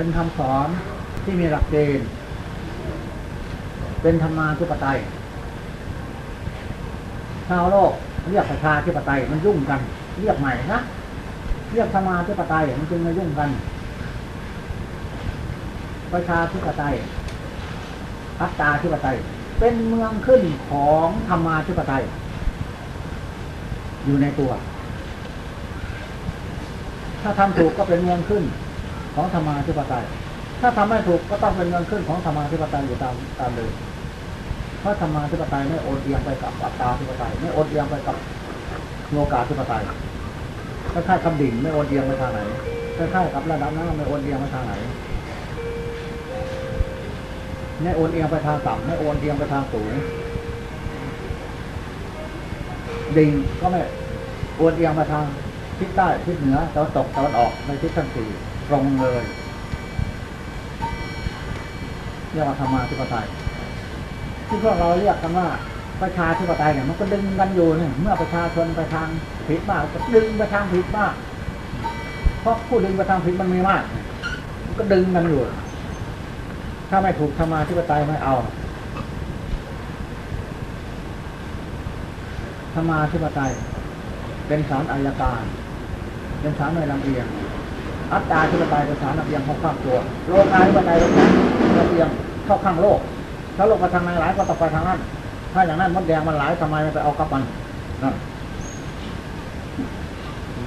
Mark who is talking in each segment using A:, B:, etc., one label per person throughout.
A: เป็นคำสอนที่มีหลักเกณฑ์เป็นธรรมาธิปไตยชาวโลกเรียกประชาธิปไตยมันยุ่งกัน เรียกใหม่นะเรียกธรรมาธิปไตยมันจึงมายุ่งกัน ประชาธิปไตยอัตตาธิปไตย เป็นเมืองขึ้นของธรรมาธิปไตย อยู่ในตัว ถ้าทำถูกก็เป็นเมืองขึ้น ของธรรมาธิปไตย ถ้าทำไม่ถูกก็ต้องเป็นเมืองขึ้นของธรรมาธิปไตยอยู่ตามตามเลยเพราะธรรมาธิปไตยไม่โอนเอียงไปกับอัตตาธิปไตยไม่โอนเอียงไปกับโลกาธิปไตยคล้ายๆกับดิ่งไม่โอนเอียงไปทางไหนคล้าค่ายกับระดับน้ำไม่โอนเอียงไปทางไหนไม่โอนเอียงไปทางต่ำไม่โอนเอียงไปทางสูงดิ่งก็ไม่โอนเอียงไปทางทิศใต้ทิศเหนือตะวันตกตะวันออกในทิศทั้งสี่ ตรงเลยเรียกว่าธรรมาธิปไตย ที่พวกเราเรียกกันว่าประชาธิปไตยเนี่ยมันก็ดึงกันอยู่เนี่ยเมื่อประชาชนไปทางผิดมากก็ดึงไปทางผิดมากเพราะผู้ดึงไปทางผิดมันมีมาก มันก็ดึงกันอยู่ ถ้าไม่ถูกธรรมาธิปไตยไม่เอาธรรมาธิปไตยเป็นศาลอายการ เป็นศาลในลำเอียง อัตตาธิปไตยป็นศาลลำเอียงเข้าข้างตัว โลกาธิปไตยป็นศาลลำเอียงเข้าข้างโลก ถ้าโลกไปทางไหนหลายก็ต้องไปทางนั้น ถ้าอย่างนั้นมดแดงมันหลายทำไมไม่ไปเอากับมันนั่น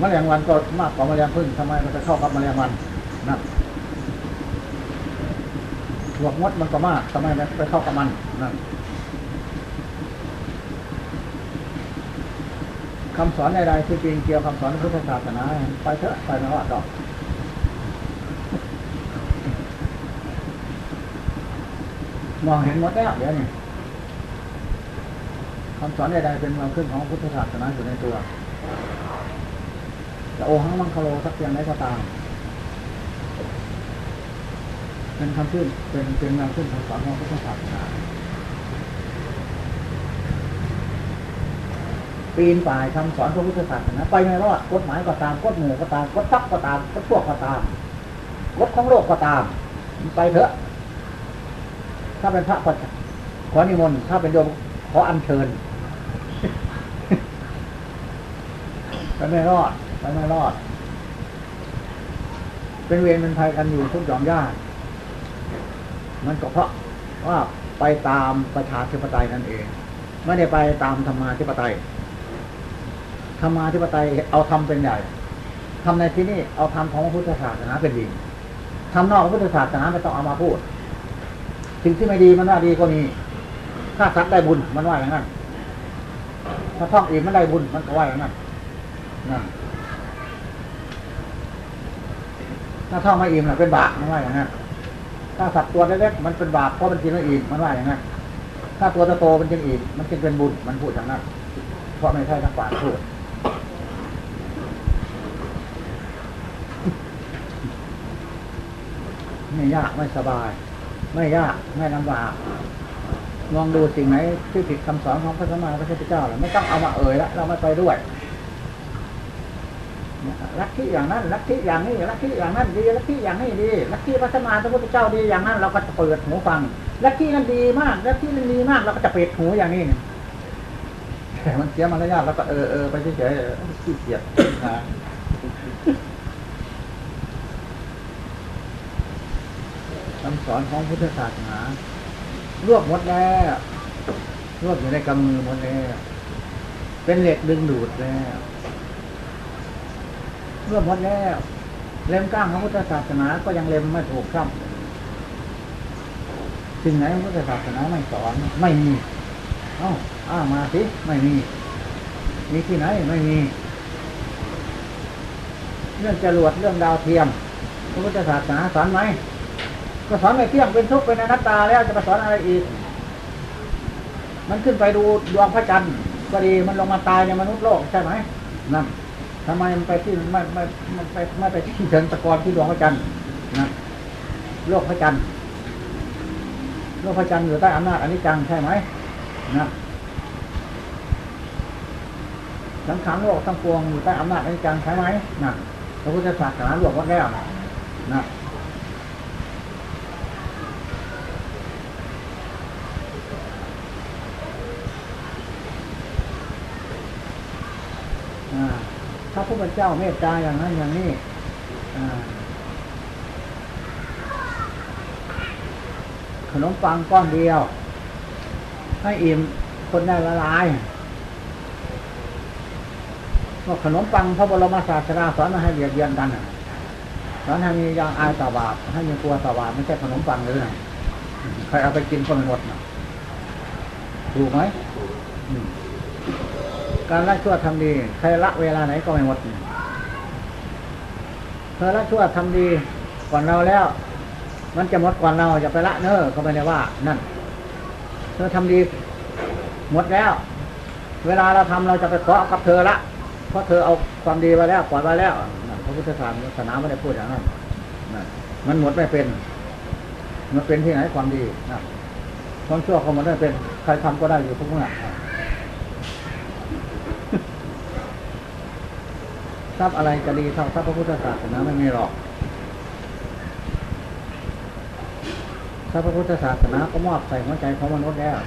A: มแมลงวันก็มากกว่าแมลงพึ่งทำไมมันไปเข้ากับแมลงวันนั่นพวมดมันก็มากทำไมไม่ไปเข้ากับมันนั่นคำสอนใดๆที่จริงเกี่ยวคำสอนพุทธศาสนาไปเถอะไปไม่ว่าดอก มองเห็นหมดแล้วเดี๋ยวนี้คำสอนใดๆเป็นเมืองขึ้นของพุทธศาสนาอยู่ในตัวจะโอหังมังคโลสักเพียงไหนก็ตามเป็นคำขึ้นเป็นเป็นเมืองขึ้นของสอนของพุทธศาสนาปีนป่ายคำสอนพระพุทธศาสนาไปไม่รอดกฎหมายก็ตามกฎหมู่ก็ตามกฎทัพก็ตามกฎพวกก็ตามกฎของโลกก็ตาม ไปเถอะ ถ้าเป็นพระก็ขอนิมนต์ถ้าเป็นโยมขออัญเชิญไปไม่รอดไปไม่รอด เป็นเวรเป็นภัยกันอยู่ทุกหย่อมย่ามันก็เพราะว่าไปตามประชาธิปไตยนั่นเอง ไม่ได้ไปตามธรรมาธิปไตย ธรรมาธิปไตยเอาทำเป็นใหญ่ทำในที่นี้เอาทำของพระพุทธศาสนาเป็นดีทำนอกพระพุทธศาสนาไม่ต้องเอามาพูด สิ่งที่ไม่ดีมันว่าดีก็มี ถ้าสักได้บุญมันว่าอย่างนั้น ถ้าท่องอิ่มมันได้บุญมันก็ว่าอย่างนั้นนั่นถ้าท่องไม่อิ่มน่ะเป็นบาปมันว่าอย่างนั้น ถ้าสัตว์ตัวเล็กๆมันเป็นบาปเพราะมันกินไม่อิ่มมันว่าอย่างนั้น ถ้าตัวโตมันกินอิ่มมันจึงเป็นบุญมันพูดอย่างนั้น เพราะไม่ใช่นักปราชญ์พูดไม่ยากไม่สบาย ไม่ยากไม่ลำบากลองดูสิ่งไหนที่ผิดคำสอนของพระสัมมาสัมพุทธเจ้าหรือไม่ต้องเอามาเอ่ยแล้วเราไม่ไปด้วยลัทธิอย่างนั้นลัทธิอย่างนี้ลัทธิอย่างนั้นดีลัทธิอย่างนี้ดีลัทธิพระสัมมาสัมพุทธเจ้าดีอย่างนั้น เราก็จะเปิดหูฟังลัทธินั้นดีมากลัทธินั้นดีมากเราก็จะเปิดหูอย่างนี้แต่มันเสียมารยาทแล้วก็เออเออไปเฉยๆขี้เกียจนะ คำสอนของพุทธศาสนารวบหมดแล้วรวบอยู่ในกำมือหมดแล้ว เป็นเหล็กดึงดูดแล้วรวบหมดแล้ว เล่มก้างของพุทธศาสนา ก็ยังเล่มไม่ถูกครับสิ่งไหนพุทธศาสนาไม่สอน ไม่มี เอ้าอ้ามาสิไม่มี มีที่ไหนไม่มี เรื่องจรวดเรื่องดาวเทียมพระพุทธศาสนาสอนไหม ก็สอนไม่เที่ยงเป็นทุกข์เป็นอนัตตาแล้วจะไปสอนอะไรอีก มันขึ้นไปดูดวงพระจันทร์ก็ดีมันลงมาตายในมนุษย์โลกใช่ไหมนั่นทำไมมันไปที่ไม่ไม่ไม่ไปไม่ไปที่เชิงตะกอนที่ดวงพระจันทร์นะโลกพระจันทร์โลกพระจันทร์อยู่ใต้อำนาจอนิจจังใช่ไหมนะสังขารโลกทั้งปวงอยู่ใต้อำนาจอนิจจังใช่ไหมนะพระพุทธศาสนารวบวัดแล้วนะ พระพุทธเจ้าเมตตาอย่างนั้นอย่างนี้ขนมปังก้อนเดียว ให้อิ่มคนได้ละลายก็ขนมปังพระบรมศาสดาสอนมาให้เบียดเบียนกันสอนให้มียางอายตาบาปให้มีกลัวตาบาปไม่ใช่ขนมปังเลยใครเอาไปกินก็ไม่หมดนะถูกไหม การละชั่วทำดีใครละเวลาไหนก็ไม่หมดเธอละชั่วทำดีก่อนเราแล้ว มันจะหมดก่อนเราอย่าไปละเนอเขาไม่ได้ว่า นั่น เธอทำดีหมดแล้ว เวลาเราทำเราจะไปขอกับเธอละเพราะเธอเอาความดีไปแล้วปล่อยไปแล้วพระพุทธศาสนาไม่ได้พูดอย่างนั้นมันหมดไม่เป็น มันเป็นที่ไหนความดีนะความชั่วเขาหมดไม่เป็น ใครทำก็ได้อยู่ทุกเมื่อ ทรัพย์อะไรจะดีเท่าทรัพย์พระพุทธศาสนาไม่มีหรอกทรัพย์พระพุทธศาสนาก็มอบใส่หัวใจของมนุษย์แล้ว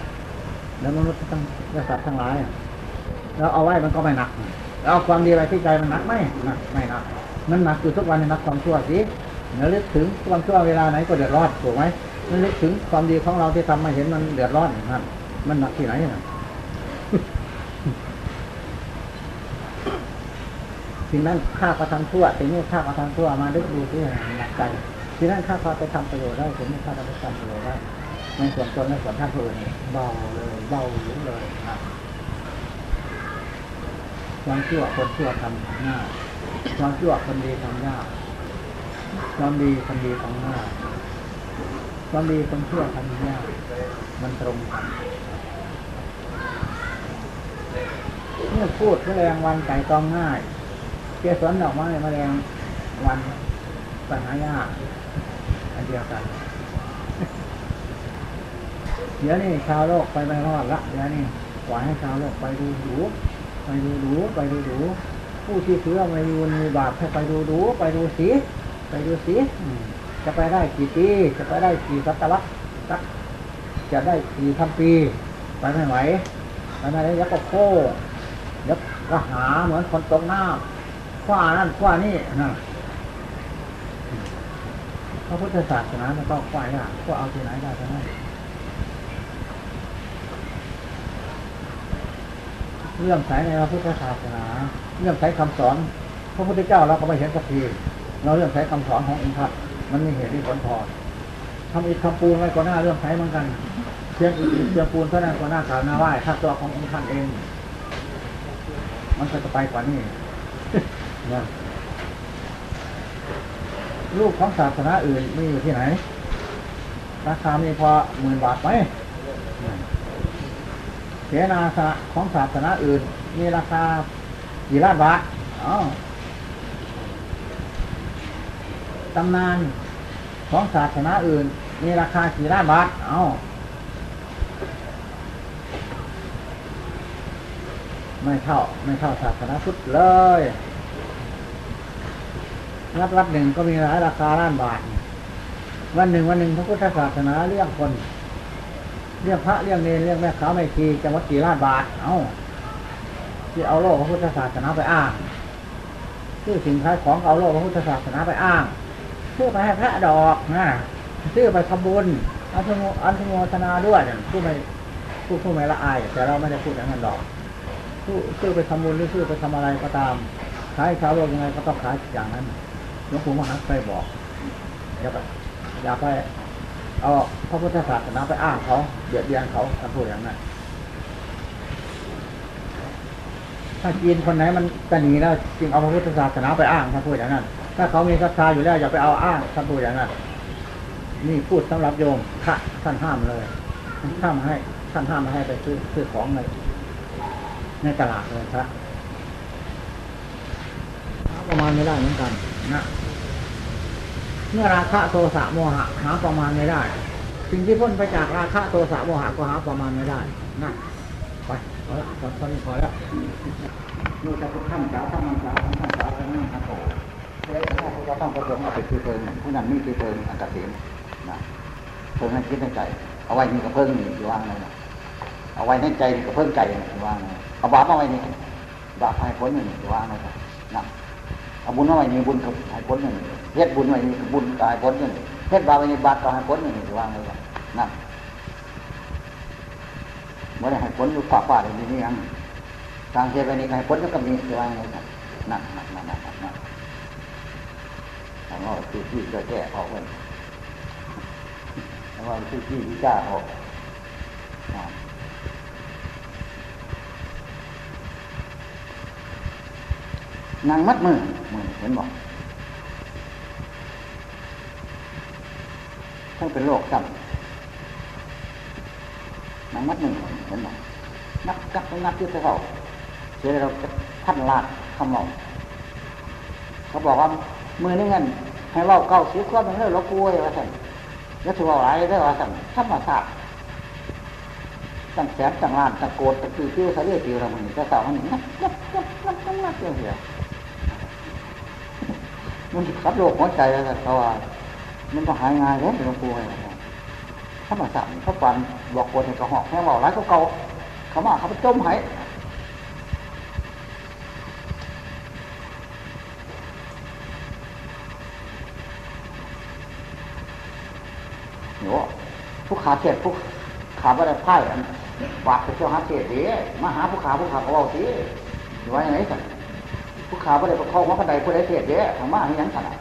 A: แล้วมนุษย์ทั้งสัตว์ทั้งหลายแล้วเอาไว้มันก็ไม่หนักแล้วเอาความดีอะไรที่ใจมันหนักไหมหนักไม่หนักมันหนักอยู่ทุกวันในนักความชั่วสิแล้วลึกถึงความชั่วเวลาไหนก็เดือดร้อนถูกไหมมันลึกถึงความดีของเราที่ทำมาเห็นมันเดือดร้อนนั่นมันหนักที่ไหนน่ะ สิ่งนั้นข้าก็ทำชั่วสิ่งนี้ข้าก็ทำชั่วมาดึกดูที่หนักใจสิ่งนั้นข้าพอไปทำประโยชน์ได้สิ่งนี้ข้าจะไปทำประโยชน์ได้ในส่วนตนในส่วนท่านผู้อื่นเบาเลยเบาหรือเลยนะความชั่วคนชั่วทำง่ายความชั่วคนดีทำยากความดีคนดีทำง่ายความดีคนชั่วทำยากมันตรงกันเมื่อพูดแมลงวันไก่ตองง่าย กสรดอกไม้แมลงวันปัญหายากอันเดียวกัน เดี๋ยวนี้ชาวโลกไปไม่รอดละเดี๋ยวนี้ปล่อยให้ชาวโลกไปดูดูไปดูดูไปดูดูผู้ที่เชื่อไม่มีบุญมีบาปให้ไปดูดูไปดูสิไปดูสิจะไปได้กี่ปีจะไปได้กี่ศตวรรษจะได้กี่พันปี ไปไม่ไหวไปไม่ได้ยักก็โค้ยักก็หาเหมือนคนตกน้ำ คว้านั่นคว้านี่นะพระพุทธศาสนามันต้องคว้ายากคว้าเอาที่ไหนได้ก็ได้เรื่องสายในพระพุทธศาสนา เรื่องสายคำสอน พระพุทธเจ้าเราก็ไม่เห็นสักทีเราเรื่องสายคำสอนขององค์พระมันมีเหตุที่ผลพอทำอีกคำปูนไว้ก่อนหน้าเรื่องสายเหมือนกันเชียงอีกเชียงปูนเท่านั้นก่อนหน้าข่าวน้าไหว้ถ้าตัวขององค์ท่านเอง มันจะไปกว่านี้ นะลูกของศาสนาอื่นไมีอยู่ที่ไหน ราคามีพอหมื่นบาทไหมเสนาสนะของศาสนาอื่น มีราคากี่ล้านบาทอ๋อตำนานของศาสนาอื่น มีราคากี่ล้านบาท เอาไม่เท่า ไม่เท่าศาสนาพุทธเลย รับรับหนึ่งก็มีหลายราคาล้านบาท วันหนึ่งวันหนึ่งพระพุทธศาสนาเรียกคน เรียกพระเรียกเนรเรียกแม่ขาวไม่ขีจะวัดกี่ล้านบาท เอาที่เอาโลกพระพุทธศาสนาไปอ้างชื่อสินค้าของเอาโลกพระพุทธศาสนาไปอ้างชื่อไปให้พระดอกนะชื่อไปทำบุญอันโมอันโมทนาด้วยผู้ไม่ผู้ผู้ไม่ละอาย แต่เราไม่ได้พูดอย่างนั้นดอกผู้ชื่อไปทำบุญหรือชื่อไปทำอะไรก็ตามขายชาวโลกยังไงก็ต้องขายอย่างนั้น ลวงปู่มหาเคยบอกอย่าไปอย่าไปเอาพระพุทธศาสนาไปอ้างเขาเบียดเบียนเขาท่านพูดอย่างนั้นถ้าจีนคนไหนมันจะหนีแล้วจึงเอาพระพุทธศาสนาไปอ้างท่านพูดอย่างนั้น ถ้าเขามีศรัทธาอยู่แล้วอย่าไปเอาอ้างท่านพูดอย่างนั้นนี่พูดสำหรับโยมพระท่านห้ามเลยห้ามให้ท่านห้ามไม่ให้ไปซื้อซื้อของในในตลาดเลยครับประมาณไม่ได้เหมือนกันนะ เมื่อราคะโทสะโมหะหาประมาณไม่ได้ สิ่งที่พ้นไปจากราคะโทสะโมหะก็หาประมาณไม่ได้นะไปพอละตอนนี้พอแล้วนู่นจะทุกท่านสาวท่านมันสาวท่านสาวท่านนั่งท่านโตเฮ้ยถ้าเราต้องประสงค์เอาไปคือเพลิงผู้นั้นนี่คือเพลิงอันตรสินนะเพลิงให้คิดในใจ เอาไว้นี่กับเพิ่งนี่อยู่ว่างเลยเอาไว้ในใจกับเพิ่งใจอยู่ว่างเลยเอาบาปเอาไว้นี่
B: บาปให้ผลหนึ่งว่างครับนั่นเอาบุญเอาไว้นี่บุญกับให้ผลหนึ่ง เฮ็ดบุญไว้นี่บุญกายผลหนึ่เฮ็ดบาปไว้นี่บาปก็ให้ผลหนึ่ว่าไงครับนั่นไม่ได้ให้ผลอยู่ฝ่าฝ่าอย่างนี้ยังทางเฮ็ดไว้นี่ให้ผลก็มีว่าไงครับนั่นนั่นนั่นนั่นนั่นทางเราคือที่จะแก้ออกเลยทางเราคือที่ที่จ้าออกนางมัดมือมือเห็นบอก ทั้งเป็นโรคซ้ำนางมัดมือเห็นบอกนับกักนับยืดเขาเสียเราพันลาดขมองเขาบอกว่ามือนี่เงินให้เล่าเก้าเสิบข้อมันเรื่องเรากลัวยว่าสั่นแล้วถือว่าอะไรได้ว่าสั่นธรรมศาสตร์ตั้งแสนตั้งล้านตะโกนตะคือพิ้วสะเรียพิ้วเราเหมือนจะสาวมันนับนับนับนับนับนับเยอะเสียมันขับโลกหัวใจแล้วเขาว่า มันก็หายง่ายเลยหลวงปู่เลยธรรมาสตร์เขาปันบอกคนให้กระหอกแค่บอกร้ายเขาเก่าเขามาเขาไปจมหายโอ้ผู้ขาเทศผู้ขาบ่ได้ไพ่ฝากไปเที่ยวหาเทศดีมาหาผู้ขาผู้ขาเขาเอาสิอยู่ว่าอย่างไรสันผู้ขาบ่ได้ประคองว่ากันใดผู้ใดเทศเดียทางมาให้ยังขนาด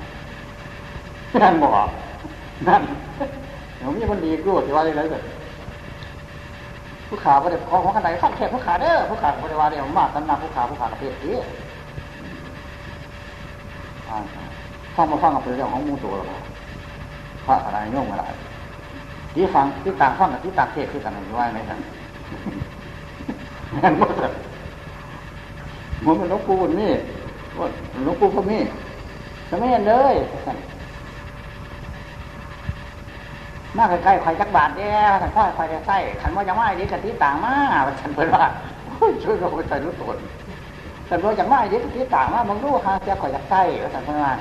B: นั่นบอก นั่นเดี๋ยวมีคนดีกูจะว่าอะไรเลยผู้ขาบ่ได้ประคองว่ากันใดฟังแค่ผู้ขาเด้อผู้ขาบ่ได้ว่าเดี๋ยวมากตันนาผู้ขาผู้ขาประเทศดีฟังมาฟังกับเป็นเรื่องของมูตัวหรอพระอะไรโยมอะไรที่ฟังที่ต่างฟังกับที่ต่างเทศคือกันอยู่ว่าไหมท่านนั่นว่าสัมันเป็นหลวงปู่นี่ว่าหลวงปู่ก็มีจะไม่เห็นเลย ท่านมาใกล้ๆไข่จักบาทแย่ท่านพ่อไข่จะใส่ขันว่าจะไม่ดีกับที่ต่างมากฉันเพิ่นว่าช่วยเราไปใส่รู้ตัวฉันว่าจะไม่ดีกับที่ต่างมากมึงรู้ฮะจะข่อยจักใส่ท่านเพิ่นว่า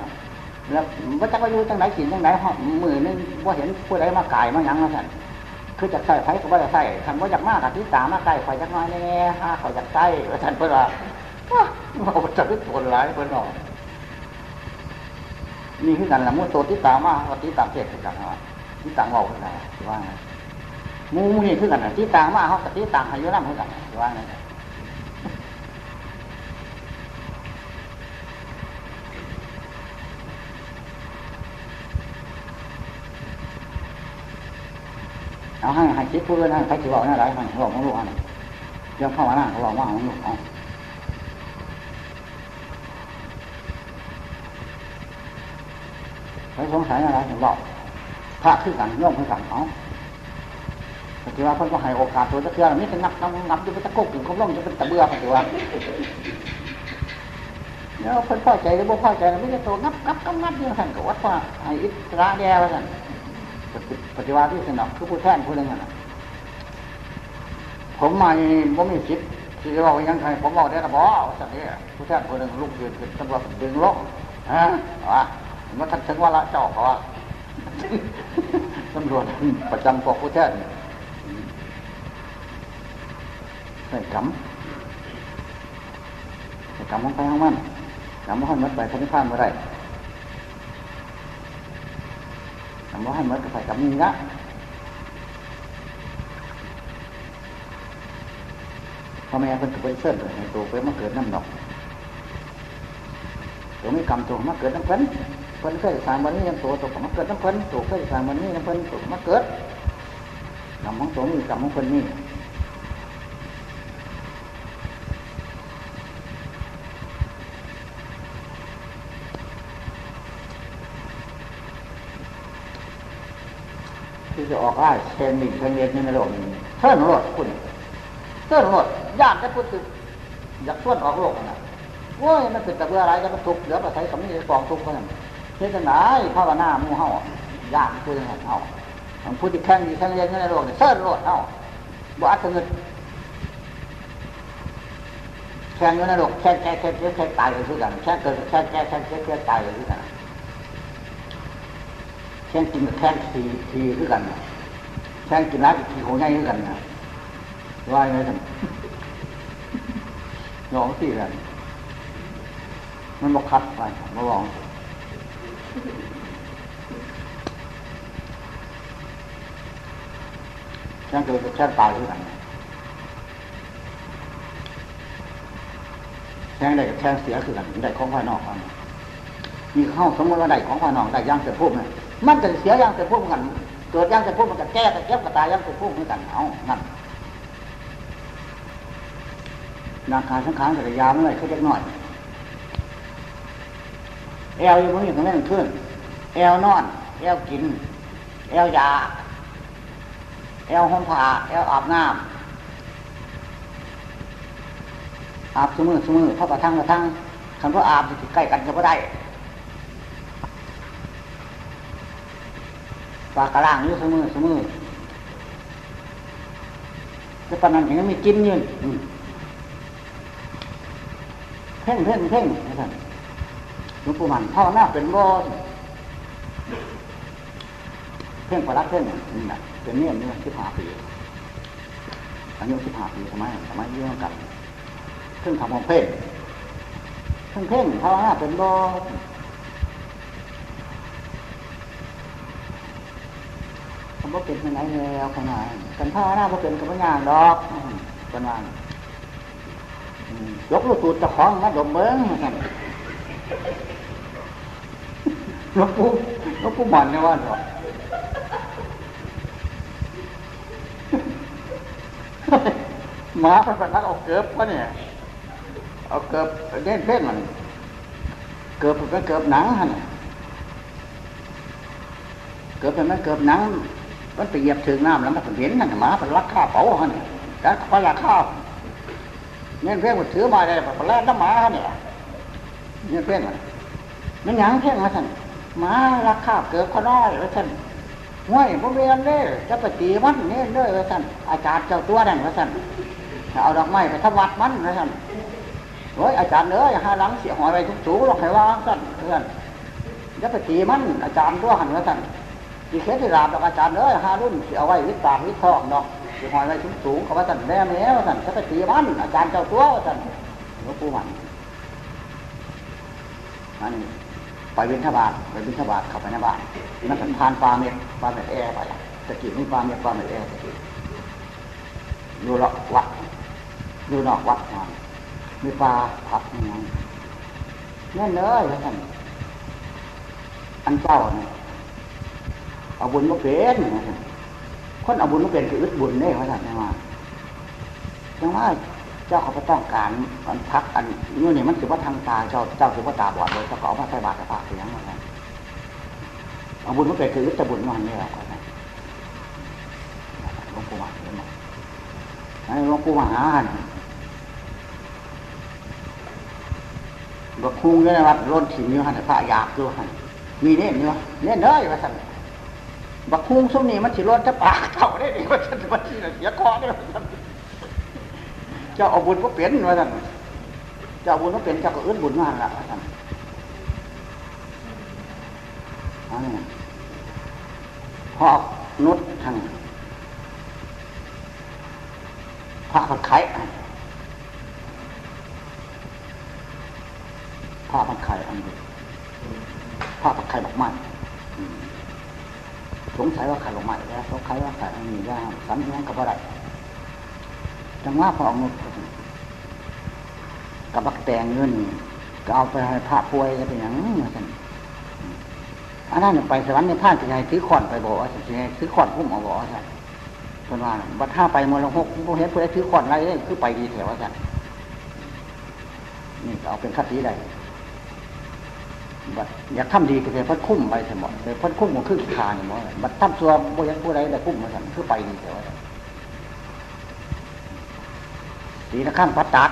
B: แล้วว่าจะไปอยู่จังไหนกินจังไหนมือนึงว่าเห็นผู้ใดมาไก่มาหยังมาสั่นคือจากใส่ไผ่ก็ว่าจะใส่ทำว่าอยากมากกับที่ตามาไก่ข่อยจักน้อยแน่ห้าข่อยจักใส่ว่าสั่นเพื่อว่าเราจะรู้ตัวร้ายเพื่นหรอนี่คือกันละมุตัวที่ตามาว่าที่ตามเทศคือกันว่า ที่ต่างบอกคือกันว่าไงมูนี่คือกันที่ต่างมาเขากับที่ต่างอายุนั่งคือกันว่าไงเอาให้ให้คิดพูดด้วยนะใครจะบอกน่าไรให้บอกของลูกอันยังเข้ามาหน้าเขาบอกว่าของลูกเอาใครสงสัยอะไรถึงบอก พระคือกันโยมคือกันเอาปฏิวัติเพิ่นก็ให้โอกาสตัวตะเกียบนี่จะนับนับนับจะเป็นตะกุกถึงเขาล่องจะเป็นตะเบื่อปฏิวัติแล้วเพิ่นพอใจหรือบ่พอใจไม่ใช่ตัวงับงับงับงับอยู่สั่นกับวัดว่าให้อิสระแด่ว่าสั่นปฏิวัติที่สนับคือผู้แทนผู้หนึ่งน่ะผมมาผมมีคิดที่จะบอกยังไงผมบอกได้ละบอสักนี้ผู้แทนผู้หนึ่งลูกยืนขึ้นตำรวจดึงลงฮะวะมันทันถึงว่าละเจ้าเขาว่า ตำรวจประจำกองผู้แทนใส่กำใส่กำมันไปข้างมันกำมันมัดไปทันทีข้ามมาได้ทำว่าให้มันก็ใส่กับมีนะพ่อแม่เป็นตัวเส้นตัวเป็นมาเกิดน้ำหนอกตัวไม่กำตัวมาเกิดน้ำเพิ่น เพิ่นเคยสร้างวันนี้ยังตัวตัวมาเกิดน้ำเพิ่นตัวเคยสร้างวันนี้น้ำเพิ่นตัวมาเกิดกำของตัวมีกำของเพิ่นมีที่จะออกไล่เชนหนึ่งเชนเรียนในโลกนี้เท่านรถคุณเท่านรถยากจะพูดถึงอยากส่วนออกโลกนะโอ้ยมันเป็นตะเบื่ออะไรจะมาทุกข์เดี๋ยวมาใช้คำนี้ฟองทุกข์เขาเนี่ ยเช่นไหนภาวนามู่เฮายากคือยังไงเอาพูดที่แข่งที่แข่งเรียนในโลกนี่เท่นรถเอาบ่อัดเงินแข่งอยู่ในโลกแข่งแข่งแข่งแข่งตายเลยคือกันแข่งเกิดแข่งแข่งแข่งแข่งแข่งตายเลยคือกันแข่งกินแข่งทีทีคือกันแข่งกินน้ำกับทีโหง่ายคือกันนะว่าไงท่านยองสี่เลยมันบกคัดไปมาลอง ช่างเกิดกับช่างตายด้วยกันแทงได้กับแทงเสียคือกันได้ของภายนอกกันมีเข้าสมมติว่าได้ของภายนอกได้ย่างเสร็จพุ่มเนี่ยมันจะเสียย่างเสร็จพุ่มกัน เกิดย่างเสร็จพุ่มมันก็แก้แต่เก็บกระตายย่างเสร็จพุ่มเหมือนกันเอานั่นนาคาสังขารแต่ยาไม่ไหวเขาเล็กหน่อย แอลอยู่บนนี้ตรงนี้ขึ้น แอลนอน แอลกิน แอลยา แอลห้องผ่าแอลอาบน้ำอาบสมือสมือเข้ากระทั่งกระทั่งคันว่าอาบจะใกล้กันจะไม่ได้ปากกระล่างอยู่สมือสมือจะปนันยังไม่กินยืนเพ่งเพ่งเพ่งนะท่าน หลวงปู่มันพ่อหน้าเป็นบ่เพ่งประลัดเพ่งนี่นะเป็นเนี่ยนี่สิบห้าปีอายุสิบห้าปีสมัยสมัยเยี่ยงกันเพ่งทำของเพ่งเพ่งเพ่งพ่อหน้าเป็นบ่คำว่าเป็นยังไงแล้วขนาดกันพ่อหน้าว่าเป็นกับว่ายางดอกกันว่ายกลูกตูดจะคล้องมาดมเบิ้ง หลวงปู่หลวงปู่มันเนี่ยว่าหรอหมาเป็นนักเอาเกือบวะเนี่ย เอาเกือบเล่นเล่นมัน เกือบเป็นเกือบหนังฮะเนี่ยเกือบเป็นมันเกือบหนัง มันไปเหยียบถึงน้ำแล้วมันเห็นนั่นหมาเป็นรักข้าเป๋าฮะเนี่ยแล้วก็อยากข้าวเนี่ยเพ่งมันถือมาได้แบบแล่น้ำหมาฮะเนี่ยเนี่ยเพ่งมันมันยังเพ่งมาสั่น มาราคาเกิดก็น้อยว่าสั่นห้วยพวกเรียนเด้จะไปตีมันเนี่ยเด้อว่าสั่นอาจารย์เจ้าตัวนั่นว่าสั่นเอาดอกไม้ไปทวัดมันว่าสั่นโอ้ยอาจารย์เอ้ยหาหลังเสียหอยไปทุกสูงหรอกใครว่าสั่นเพื่อนจะไปตีมันอาจารย์ตัวหันว่าสั่นดีเคสที่ราบดอกอาจารย์เอ้ยหารุ่นเสียเอาไว้วิตาวิทองดอกเสียหอยไปทุกสูงเขาว่าสั่นแม่แม่ว่านจะไปตีมันอาจารย์เจ้าตัวว่าสั่นหลวงปู่มันอันนี้ ไปบินทบาทไปบินทบาทเข้าไปในบ้านนั่นเป็นทานปลาเม็ดปลาเม็ดแอร์ไปตะกี้ไม่ปลาเม็ดปลาเม็ดแอร์ตะกี้ดูละวัดดูนอกวัดมันมีปลาผักอย่างนั้นแน่นเลยท่านอันเจ้าเนี่ยเอาบุญมาเป็นคนเอาบุญมาเป็นคืออึดบุญเนี่ยพระท่านใช่ไหมจังว่า จ้าเขาไปต้องการอันพักอันนี่นี่มันถือว่าทางตาเจ้าเจ้าถือว่าตาบอดเลยเจ้าก็เอามาใส่บาตรพระเสียงมาแล้วเอาบุญมาเป็นคือจะบุญนอนนี่แหละหลวงปู่มหาเห็นไหมหลวงปู่มหาบักคุ้งเนี่ยนะวัดร่นถิ่นอยู่หันพระยากด้วยหันมีเน่นเนาะเน่นเลยว่าสั่นบักคุ้งส้มนี่มันสิร่นจะปากเท่าได้ดิว่าสั่นว่าที่เสียคอได้ว่าสั่น เจ้าเอาบุญก็เปลี่ยนว่าท่านเจ้าบุญก็เปลี่ยนเจ้าก็อื้นบุญมากละว่าท่านพ่อนุชทางพระผัดไข่พระผัดไข่อันนี้พระผัดไข่บอกไม้สงสัยว่าไข่บอกไม้แล้วสงสัยว่าไข่อันนี้ย่างสันยังกับอะไร จังว่าพอเอากับบักแตงเงินก็เอาไปให้พระป่วยก็เป็นอย่างนี้สันอันนั้นไปสวรรค์ในท่านจะให้ถือขอนไปบอกว่าจะให้ถือขอนพุ่มเอาบอกว่าสันเป็นว่าบัดถ้าไปมรหกพวกเห็นพวกถือขอนอะไรคือไปดีแถวว่าสันนี่เอาเป็นคติได้บัดอยากทำดีก็เลยพัดคุ้มไปสมองเลยพัดคุ้มมันคือขานี่ยมั้งบัดทำตัวบริยักผู้ใดแต่คุ้มมาสั่นคือไปดีแถวว่าสัน ตีนะข้ามพัดตัด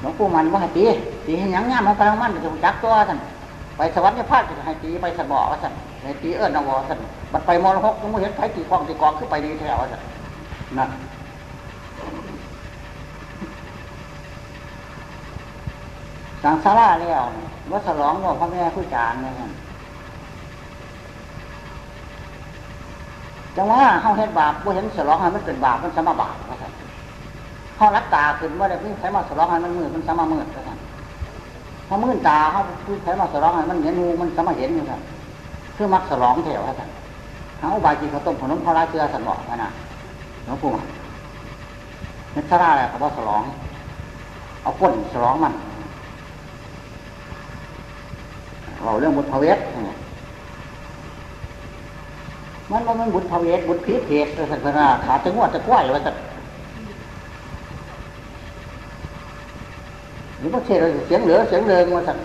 B: หลวงปู่มันว่าให้ตีตีให้ยังง่ามมันไปมันจะจักตัวท่นไปสวรรค์จะพลาดจะให้ตีไปสบอว่าท่นให้ตีเอิญนวท่านบัดไปมรหกยังไม่เห็นไฟตีกองตีกองขึ้นไปดีแถวว่าท่นนั่นสังสาราแล้วว่าสลองว่าพ่อแม่ผู้จานเนี่ยท่าน จังว่าเขาเห็นบาปว่เห็นสลองให้มันเป็นบาปมันสมาบาปว่าท่านเเขารับตาขึ้นว่าได้พี่ใช้มาสร้องให้มันมืดมันสามามืดก็ได้พอมืดตาเขาพี่ใช้มาสร้องให้มันเห็นงูมันสามาเห็นอยู่ครับคือมักสร้องแถวครับเขาบายจีเขาต้มขนมเขาลาเชือสันบอกนะหลวงปู่นักชาอะไรเขาบอกสร้อง เอาก้นสร้องมันเราเรื่องบุญพเวท มันมันบุญเพเวทบุญพิเศษสักนาขาจะงวดจะกล้วยว่าสักหรือว่าเชื่อเสียงเหลือเสียงเริงมาสัก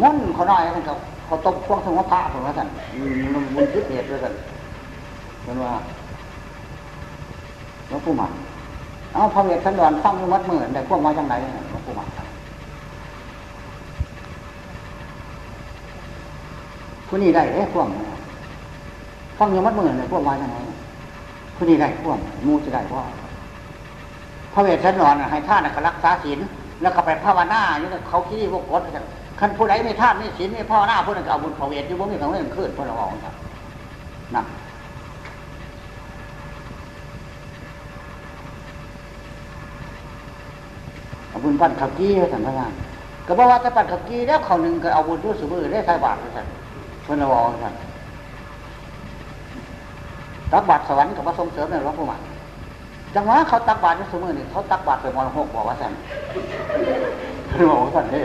B: มุ่นเขาหน่อยมันเขาเขาต้มพวงสมพระผมว่าสันมันบุญพิเศษด้วยสันเป็นว่าหลวงปู่มันเอาพระเวทสันดอนฟังมัดมือแต่พวกมาจังไหนหลวงปู่มันผู้นี้ได้เอ้พวก ฟังยังมัดมือเนี่ยพวกมาจังไหนผู้นี้ได้พวกมูจะได้ว่าพระเวทสันดอนให้ท่านก็รักษาศีลแล้วก็ไปภาวนาอยู่เขาขี้พวกกดคันผู้ใดไม่ท่านไม่ศีลไม่พ่อหน้าผู้นั้นก็เอาบุญพระเวทอยู่บ่มีของเรื่องขึ้นพวกเราออกครับนั่นเอาบุญปั้นขับกี้ให้สันพานก็บอกว่าจะปั้นขับกี้แล้วเขาหนึ่งก็เอาบุญรู้สึกมือได้ใช้บาทให้สันเพื่อนเราบอกสัน ตักบาทสวรรค์กับพระทรงเสริมในหลวงพ่อมันจังหวะเขาตักบาทรู้สึกมือนี่เขาตักบาทไปมรหกบอกว่าสันเพื่อนบอกว่าสันเฮ้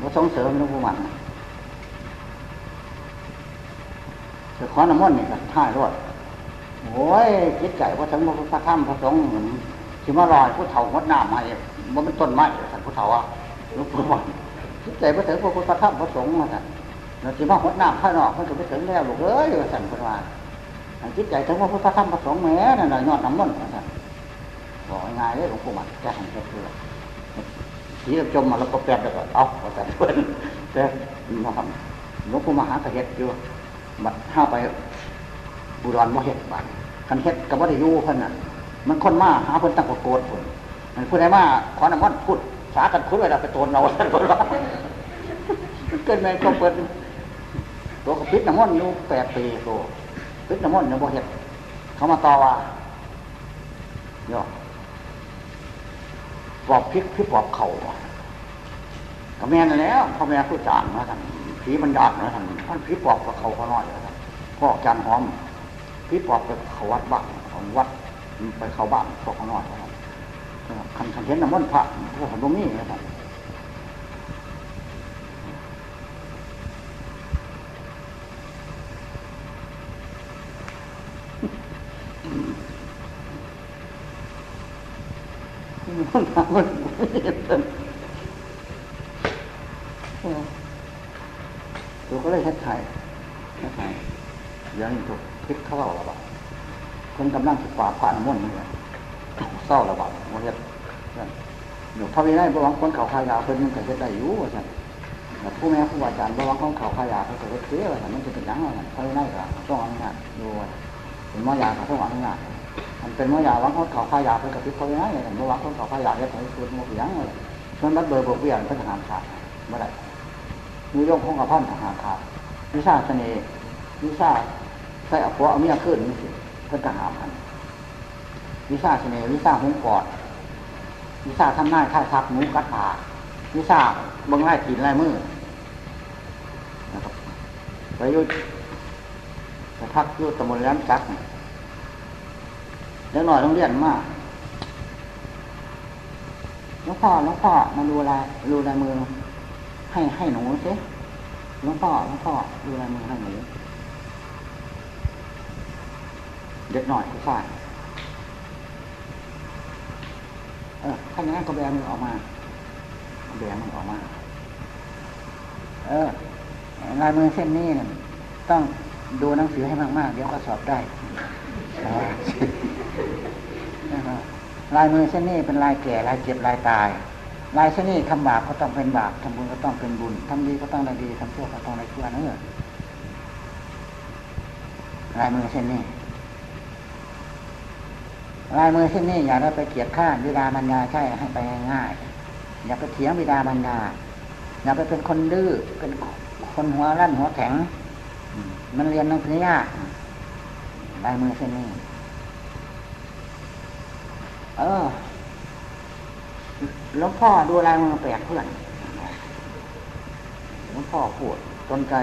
B: พระทรงเสริมหลวงพ่อมันจะขอน้ำมนต์นี่ก็ท่ายรวดโอ้ยคิดใจว่าทั้งพระธรรมพระสงฆ์ที่มาลอยผู้เฒ่าวัดน้ำมาเองมันเป็นต้นไม้ท่านผู้เฒ่าอะ หลวงปู่บอกคิดใจว่าถึงพระพุทธธรรมพระสงฆ์มาท่นเราที่มาวัดน้ำข้างนอกมันจะไปถึงแล้วลูกเอ้ยสั่นพุทธวาคิดใจถึงพระพุทธธรรมพระสงฆ์แม้นั่นแหละยอดน้ำมันต์ท่นบอกง่ายเลยหลวงปู่มันแค่หันแค่เพื่อที่จมมาแล้วก็แปดแล้วก็เอาแต่นเพื่อนแต่มาทำหลวงปู่มหากระเฮ็ดอยู่บัดห้าไปบุรอนบ่เฮ็ดบัดคันเฮ็ดกับว่าได้ยู่เพิ่นน่ะมันคนมาหาเพิ่นตั้งกโกรธเพิ่นมันพูดได้มาขอน้ำมันพูด สากันคุ้ยไว้เราไปโตนเราท่านคนว่าเกินไปก็เปิดตัวกพิษน้ำมันอยู่แปดปีตัวพิษน้ำมันเนี่บ่เฮ็ดเขามาต่อว่าเนาะปอบพริกพิษปอบเข่าก็แม่นแล้วพ่อแม่ผู้จางนะท่านผีมันดาดนะท่านท่านผีปอบกับเขาเขาน้อยนะท่านพ่อจันหอมผีปอบไปเขาวัดบ้านของวัดไปเขาบ้านพวกเขาน้อยนะ คันคันเห็นน้ำมันพระพวกเขาบ่มีนะท่านมันทำมันตัวก็เลยทัดไทยทัดไทยยังถูกพิษเข้าระบาคนกำลังศึกษาผ่านมุ่นนี่แหละ เศร้าระบาดมันจะอยู่พระวินัยบวังคนเขาขายาเพิ่นมันก็จะได้อยู่ว่าสั่นผู้แม่ผู้อาจารย์บวังคนเขาขายาเขาจะเสียว่าสั่นมันจะเป็นยังไงพระวินัยก็ต้องอันุญาตดูเป็นมอยาเขาต้องอันุญาตมันเป็นมอยาวังคนเขาขายาเพิ่นกับพิษพระวินัยอย่างบวังคนเขาขายาเนี่ยผมสูดหมดยังเลยส่วนนัดเบอร์บวกเบี้ยเป็นทหารขาดเมื่อไรมีโยงคงกับพันทหารขาดวิชาเสน่ห์วิชาใส่อภวเอาเมียขึ้นนี่สิเพิ่นทหารพัน วิชาเสน่ห์วิชาหงปอดวิชาทำหน้าท่าทักหมูกัดผาวิชาเบิ้งไล่ตีนไล่มือนะครับไปยุทธพักยุทธตมลล้ำจักแล้วหน่อยต้องเรียนมากหลวงพ่อหลวงพ่อมาดูลายดูลายมือ ให้ให้หนูสิหลวงพ่อหลวงพ่อดูลายมือให้หนูเด็กหน่อยผู้ชายเออ ถ้าอย่างนั้นก็แบมือออกมาแบมือออกมา เออลายมือเส้นนี้เนี่ยต้องดูหนังสือให้มากๆ เดี๋ยวก็สอบได้ ลายมือเส้นนี้เป็นลายแก่ลายเจ็บลายตาย ลายเส้นนี้ทำบาปก็ต้องเป็นบาปทำบุญก็ต้องเป็นบุญทำดีก็ต้องได้ดีทำชั่วก็ต้องได้ชั่วนั่นเองลายมือเส้นนี้ ลายมือเส้นนี้อย่าได้ไปเกียดข้านบิดาบรรดาใช่ให้ไปง่ายๆอย่าไปเถียงบิดาบรรดา อย่าไปเป็นคนดื้อเป็นคนหัวรั่นหัวแข็งมันเรียนหนังสือยากลายมือเส้นนี้เออหลวงพ่อดูลายมือแปลกเพื่อนหลวงพ่อพูดต้นใจ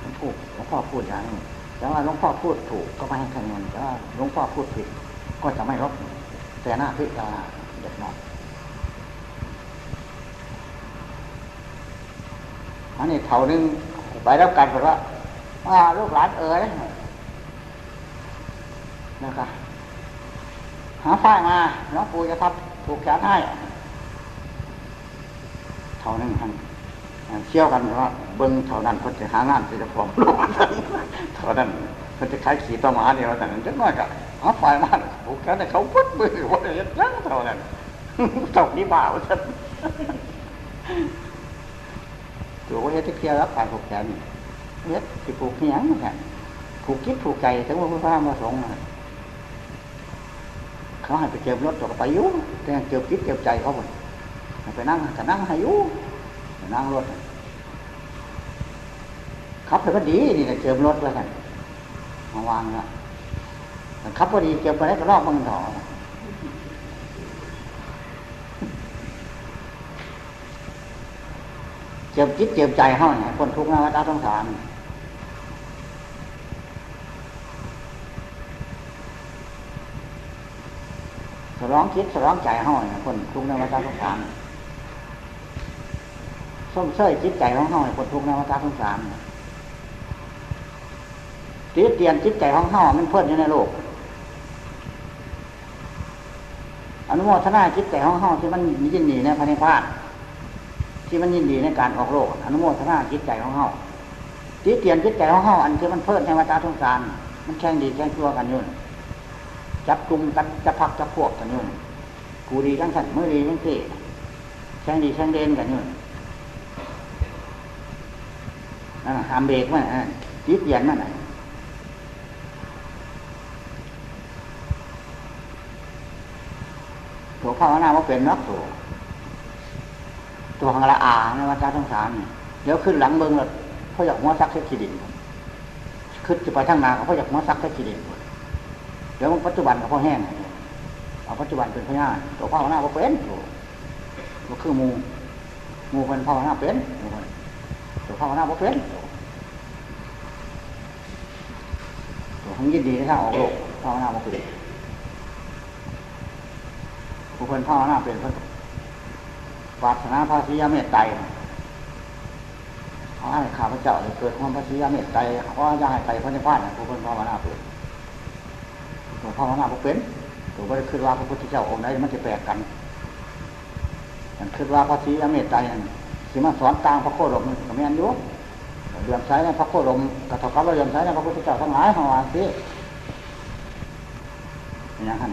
B: หลวงพ่อหลวงพ่อพูดอย่างนี้แต่ว่าหลวงพ่อพูดถูกก็ไม่ให้คะแนนแต่ว่าหลวงพ่อพูดผิด ก็จะไม่ลบแต่หน้าพิจารณาเด็กน้อยอันนี้เท่านึงไปแล้วกันเพรว่าว่าลูกหลานเอ๋ยนะครับหาฝ้ายมาหลวงปู่จะทับถูกแขนให้เท่านึงท่านเชี่ยวกันว่าเบิ้งเท่านั้นคนจะหางานจะพร้อมลงเท่านั้นคนจะขายขี่ประมาณนี้ว่าแต่นั้นจักน้อยก็ หาฝ้ายมาผูกแขนให้เขาพุดมือว่าจะยัดยั้งเท่านั้นเท่านี้บ่าวท่านตัวว่าเฮ็ดที่เคลียร์รับการผูกแขนเฮ็ดที่ผูกเหี้ยงแขนผูกคิดผูกใจถึงว่าพระมาสงฆ์เขาให้ไปเจิมรถตกไปอยุ่แต่เจิมคิดเจิมใจเขาหมดไปนั่งก็นั่งให้อยุ่นั่งรถขับไปก็ดีนี่แหละเจิมรถแล้วกันมาวางละ ขับพอดีเจิมไปได้ก็รอบมึงต่อเจิมจิตเจิมใจเขาเนี่ยคนทุกข์นะวัฏสงสารสร้องคิดสร้องใจเขาเนี่ยคนทุกข์ในวัฏสงสารส้มเสยจิตใจของเขาเนี่ยคนทุกข์ในวัฏสงสารตีเตียนจิตใจของเขามันเพิ่นอยู่ในโลก อนุโมทนาจิตใจของเขาที่มันยินดีในพระนิพพานที่มันยินดีในการออกโลก อนุโมทนาจิตใจของเขาตีเตียนจิตใจของเขาอันที่มันเพิ่นในวัฏสงสาร มันแข่งดีแข่งชั่วกันยู่นจับกลุ่มกันจะพักจะพวกกันยู่นกูดีทั้งสัตว์มือดีทั้งเตะแข่งดีแข่งเด่นกันยู่นั่นหามเบรกมันอะตีเตียนมัน อะตัวภาวนาว่าเป็นนักตัวตัวของละอาในวัฏสงสารนี่เดี๋ยวขึ้นหลังเบิ้งแล้วเขาอยากหัวซักเส้ขีดินขึ้นจะไปทางนาเขาอยากหัวซักเส้ขีดินเดี๋ยวมันปัจจุบันเขาแห้งเอาปัจจุบันเป็นพยานตัวภาวนาว่าเป็นตัวตัวคือมูมูเป็นภาวนาเป็นตัวภาวนาว่าเป็นตัวของยินดีในทางออกโลกภาวนาว่าเป็น ผู้เพิ่นภาวนาเป็นเพิ่นปรารถนาพระศรียาเมตไตรขอให้ข้าพเจ้าได้เกิดความพระศรียาเมตไตรขออย่าให้ไปพระนิพพานผู้เพิ่นภาวนาเป็นตัวภาวนาบ่เป็นตัวบ่ได้คิดว่าพระพุทธเจ้าองค์ใดมันจะแปลกกันมันคิดว่าพระศรียาเมตไตรสิมาสอนตามพระโคดมก็แม่นยู่เดือมใช้ในพระโคดมกระทบกับเราเดือมใช้ในพระพุทธเจ้าทั้งหลายของว่าสิเป็นอย่างนั้น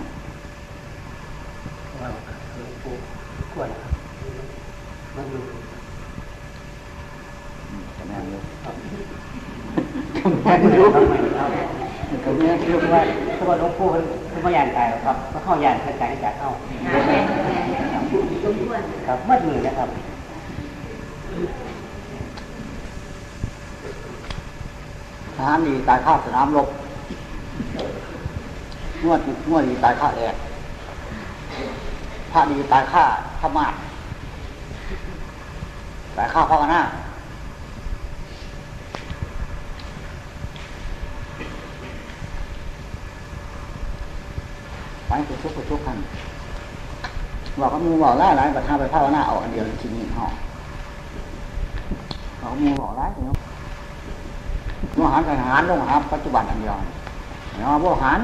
C: หลวงปู่ควรครับมันอยู่
B: อืมก็แม่นอยู่
C: ครับ
B: ก็แม่นอยู่ก็
C: ผม
B: แม่
C: เนี่ย
B: นอยู่
C: คือว่าคือว่าหลวงปู่เป็นคือพยานตายหรอกครับเพราะเข้ายานกระจายจากเข้าครับมัดมือนะครับ
B: ทหารดีตายข้าสนามรบนวดนวดดีตายข้าแอก พระดีตายข้าพมาตายข้าพระนาไปไปทุกไปทุกขันบอกว่ามูบอกไล่หลายประทาไปภาวนาเอาอันเดียวชิ้นนี้ห่อบอกมูบอกไล่เนาะมหารกับหารลงหาปัจจุบันอันเดียวเนาะบ่หาร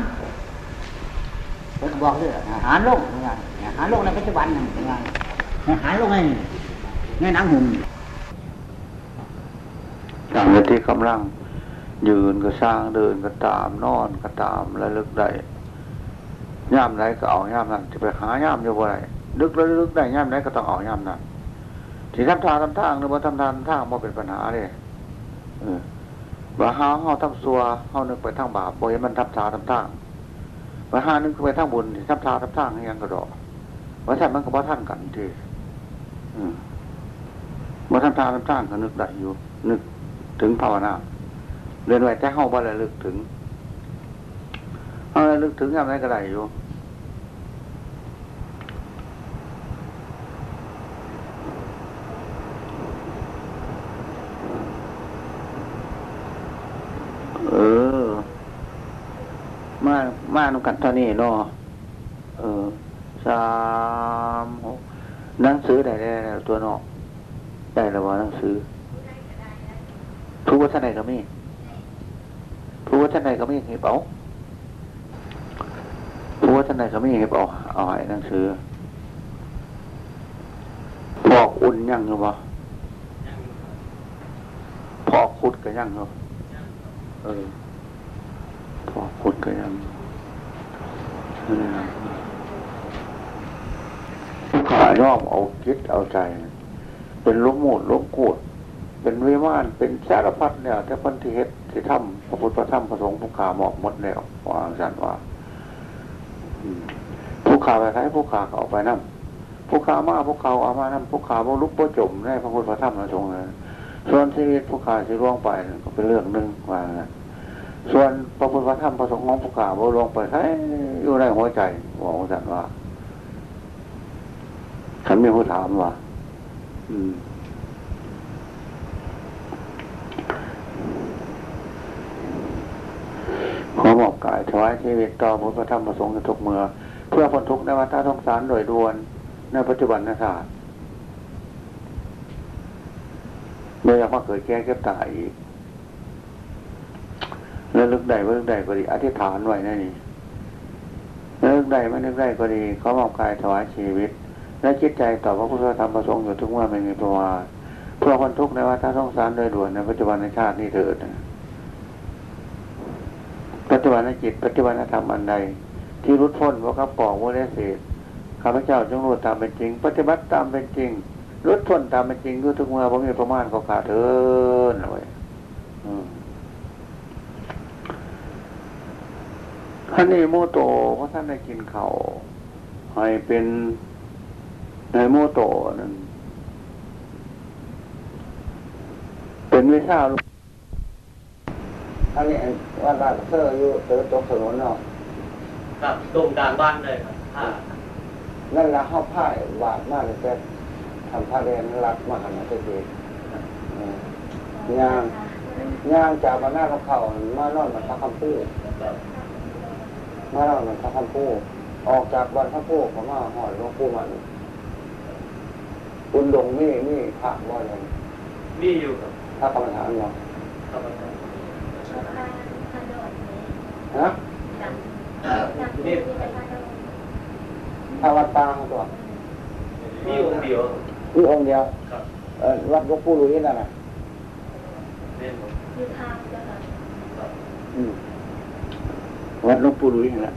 B: เพิ่นบอกเลยหารลงเป็นไงหารลงในปัจจุบันเป็นไงหารลงในในหนังหุ่ม
A: อย่างที่กำลังยืนก็สร้างเดินก็ตามนอนก็ตามระลึกได้ย่ามไหนก็เอาย่ามนั้นจะไปหาย่ามอยู่บ่ไรลึกแล้วลึกได้ย่ามไหนก็ต้องเอาย่ามนั้นที่ทำทางทำทางหรือว่าทำทางทำทางบ่เป็นปัญหาเลยเออว่าหาเฮาทำซัวเฮานึกไปทางบาปบ่เห็นมันทำทางทำทาง ว่าห้านึกไปทางบุญที่ทำทางทำทางให้ยังกระดอกว่าท่านมันก็บ่ท่านกันทีอืมว่าทำทางทำทางก็นึกได้อยู่ นึกถึงภาวนาเรียนไว้แต่เข้าบ่ระลึกถึงเอาระลึกถึงทำอะไรก็ได้อยู่ เออ มานำกันเท่านี้เนาะเออสามหกหนังสือได้แล้วตัวเนาะได้แล้วว่าหนังสือทุกวัฒนใดก็มีทุกวัฒนใดก็มีเห็บเอาทุกวัฒนใดก็มีเห็บเอาเอาไอ้หนังสือพอกอุ่นยังหรือยู่บ่พอกคุดก็ยังอยู่เออพอกคุดก็ยัง ขายอมเอาคิดเอาใจ เป็นลูกหมูดลูกกูด เป็นวิมานเป็นสารพัดเนี่ยแต่พันธิเฮ็ดที่ทำพระพุทธพระธรรมพระสงฆ์ผู้ขาหมอกหมดแล้วว่าสันว่าผู้ขาไปใช้ผู้ขาก็เอาไปนั่ผู้ขามาผู้ขาเอามานั่ผู้ขาบ่ลุกบ่จมในพระพุทธพระธรรมพระสงฆ์เลยส่วนชีวิตผู้ขาสิร่วงไปก็เป็นเรื่องหนึ่งว่างั้น ส่วนพระพุทธธรรมพระสงฆ์ของผู้ขาบ่ร่วงไปใช้อยู่ในหัวใจว่าสันว่าฉันมีผู้ถามว่าอืมขอมอบกายถวายชีวิตต่อพระพุทธธรรมประสงค์ในทุกเมื่อเพื่อพ้นทุกข์ในวัฏสงสารโดยด่วนในปัจจุบันนะศาสตร์ไม่อยากมาเกิดแก่เก็บตายอีก แล้วลึกใดว่าลึกใดก็ดี อธิษฐานไว้นั่นนี่แล้วลึกใดไม่ลึกใดก็ดี เขอมอบกายถวายชีวิต และจิตใจต่อพระพุทธธรรมประสงค์อยู่ทุกเมื่อไม่มีประมาณเพื่อพ้นทุกข์ในวัฏสงสารโดยด่วนในปัจจุบันในชาตินี้เถิดปัจจุบันจิตปัจจุบันธรรมอันใด ที่รุดพ้นว่ากับปองว่าได้เศษข้าพเจ้าจงรู้ตามเป็นจริง ปฏิบัติตามเป็นจริงรุดพ้นตามเป็นจริงด้วยทุกเมื่อผมมีประมาณก็ขาดเถินเลย ท่านนี้โมโตเพราะท่านได้กินเขา่าวให้เป็นในโมโตนั่นเป็นวิชาอันนี้ว่าลาดเซอร์อยู่เติร์ตรงถนนเนาะ
D: ครับตรงกลางบ้านเลยครับถ้า
A: นั่นละห้าผ้าวาดมากเลยแต่ทำผ้าเรนรัดมาหันมาเตะย่างย่างจากมาหน้าเขาเขามานอนมาทักคำพูด มานอนมาทักคำพูดออกจากวันพระพูดเขามาหอดหลวงปู่มันคุณดงนี่นี่พระบ่อยเลย
D: มีอยู่ครับ
A: ถ้ากรรมฐานเนาะ
D: ครับ
A: ฮะ
D: นี่
A: ถ้าวัดตางตัว
D: มีองค์เดียว
A: นี่องค์เดียว
D: ครับ
A: เออวัดหลวงปู่ลุยนั่นน่ะ
D: เล่นครับ
A: อืม วัดหลวงปู่ลุยนั่นแหละ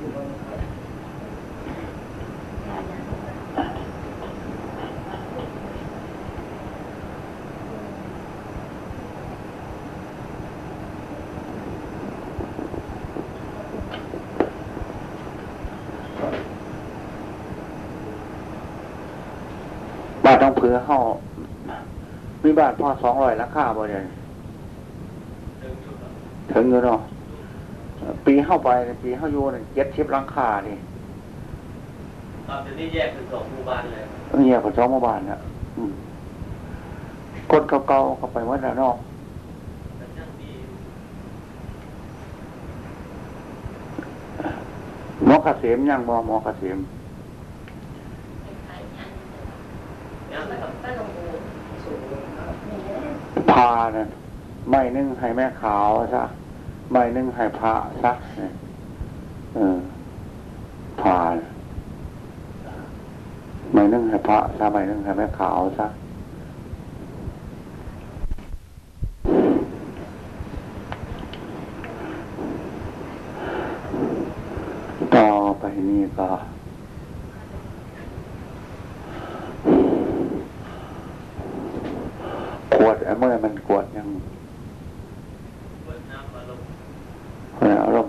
A: บ้านต้องเผื่อเฮามีบ้านพ่อสองร้อยราคาบ่เนี่ย
D: ถึงอยู่ครับ
A: ถึงอยู่เนาะ ปีเข้าไปปีเข้าอยู่เนี่ยเจ็ดชิบหลังคานี่
D: ครับเดี๋ยวนี้แยกเป็นสองหมู่บ้านเลยครับ
A: เงียบกว่าสองหมู่บ้านนะอืมคนเก่าๆเข้าไปวัดแล้วเนาะ
D: แต่ยังมี
A: หมอเกษมยังบ่หมอเกษม
D: ยังนะครับ
A: พาเนี่ยไม่นึ่งให้แม่ขาวซะ ไม่นึ่งให้พระซะเนี่ยเออพาน่ะไม่นึ่งให้พระซะไม่นึ่งให้แม่ขาวซะต่อไปนี่ก็ ขวดไอ้เมื่อมันกวดยัง
D: เปิดน้ำมาลง
A: เออเอาลง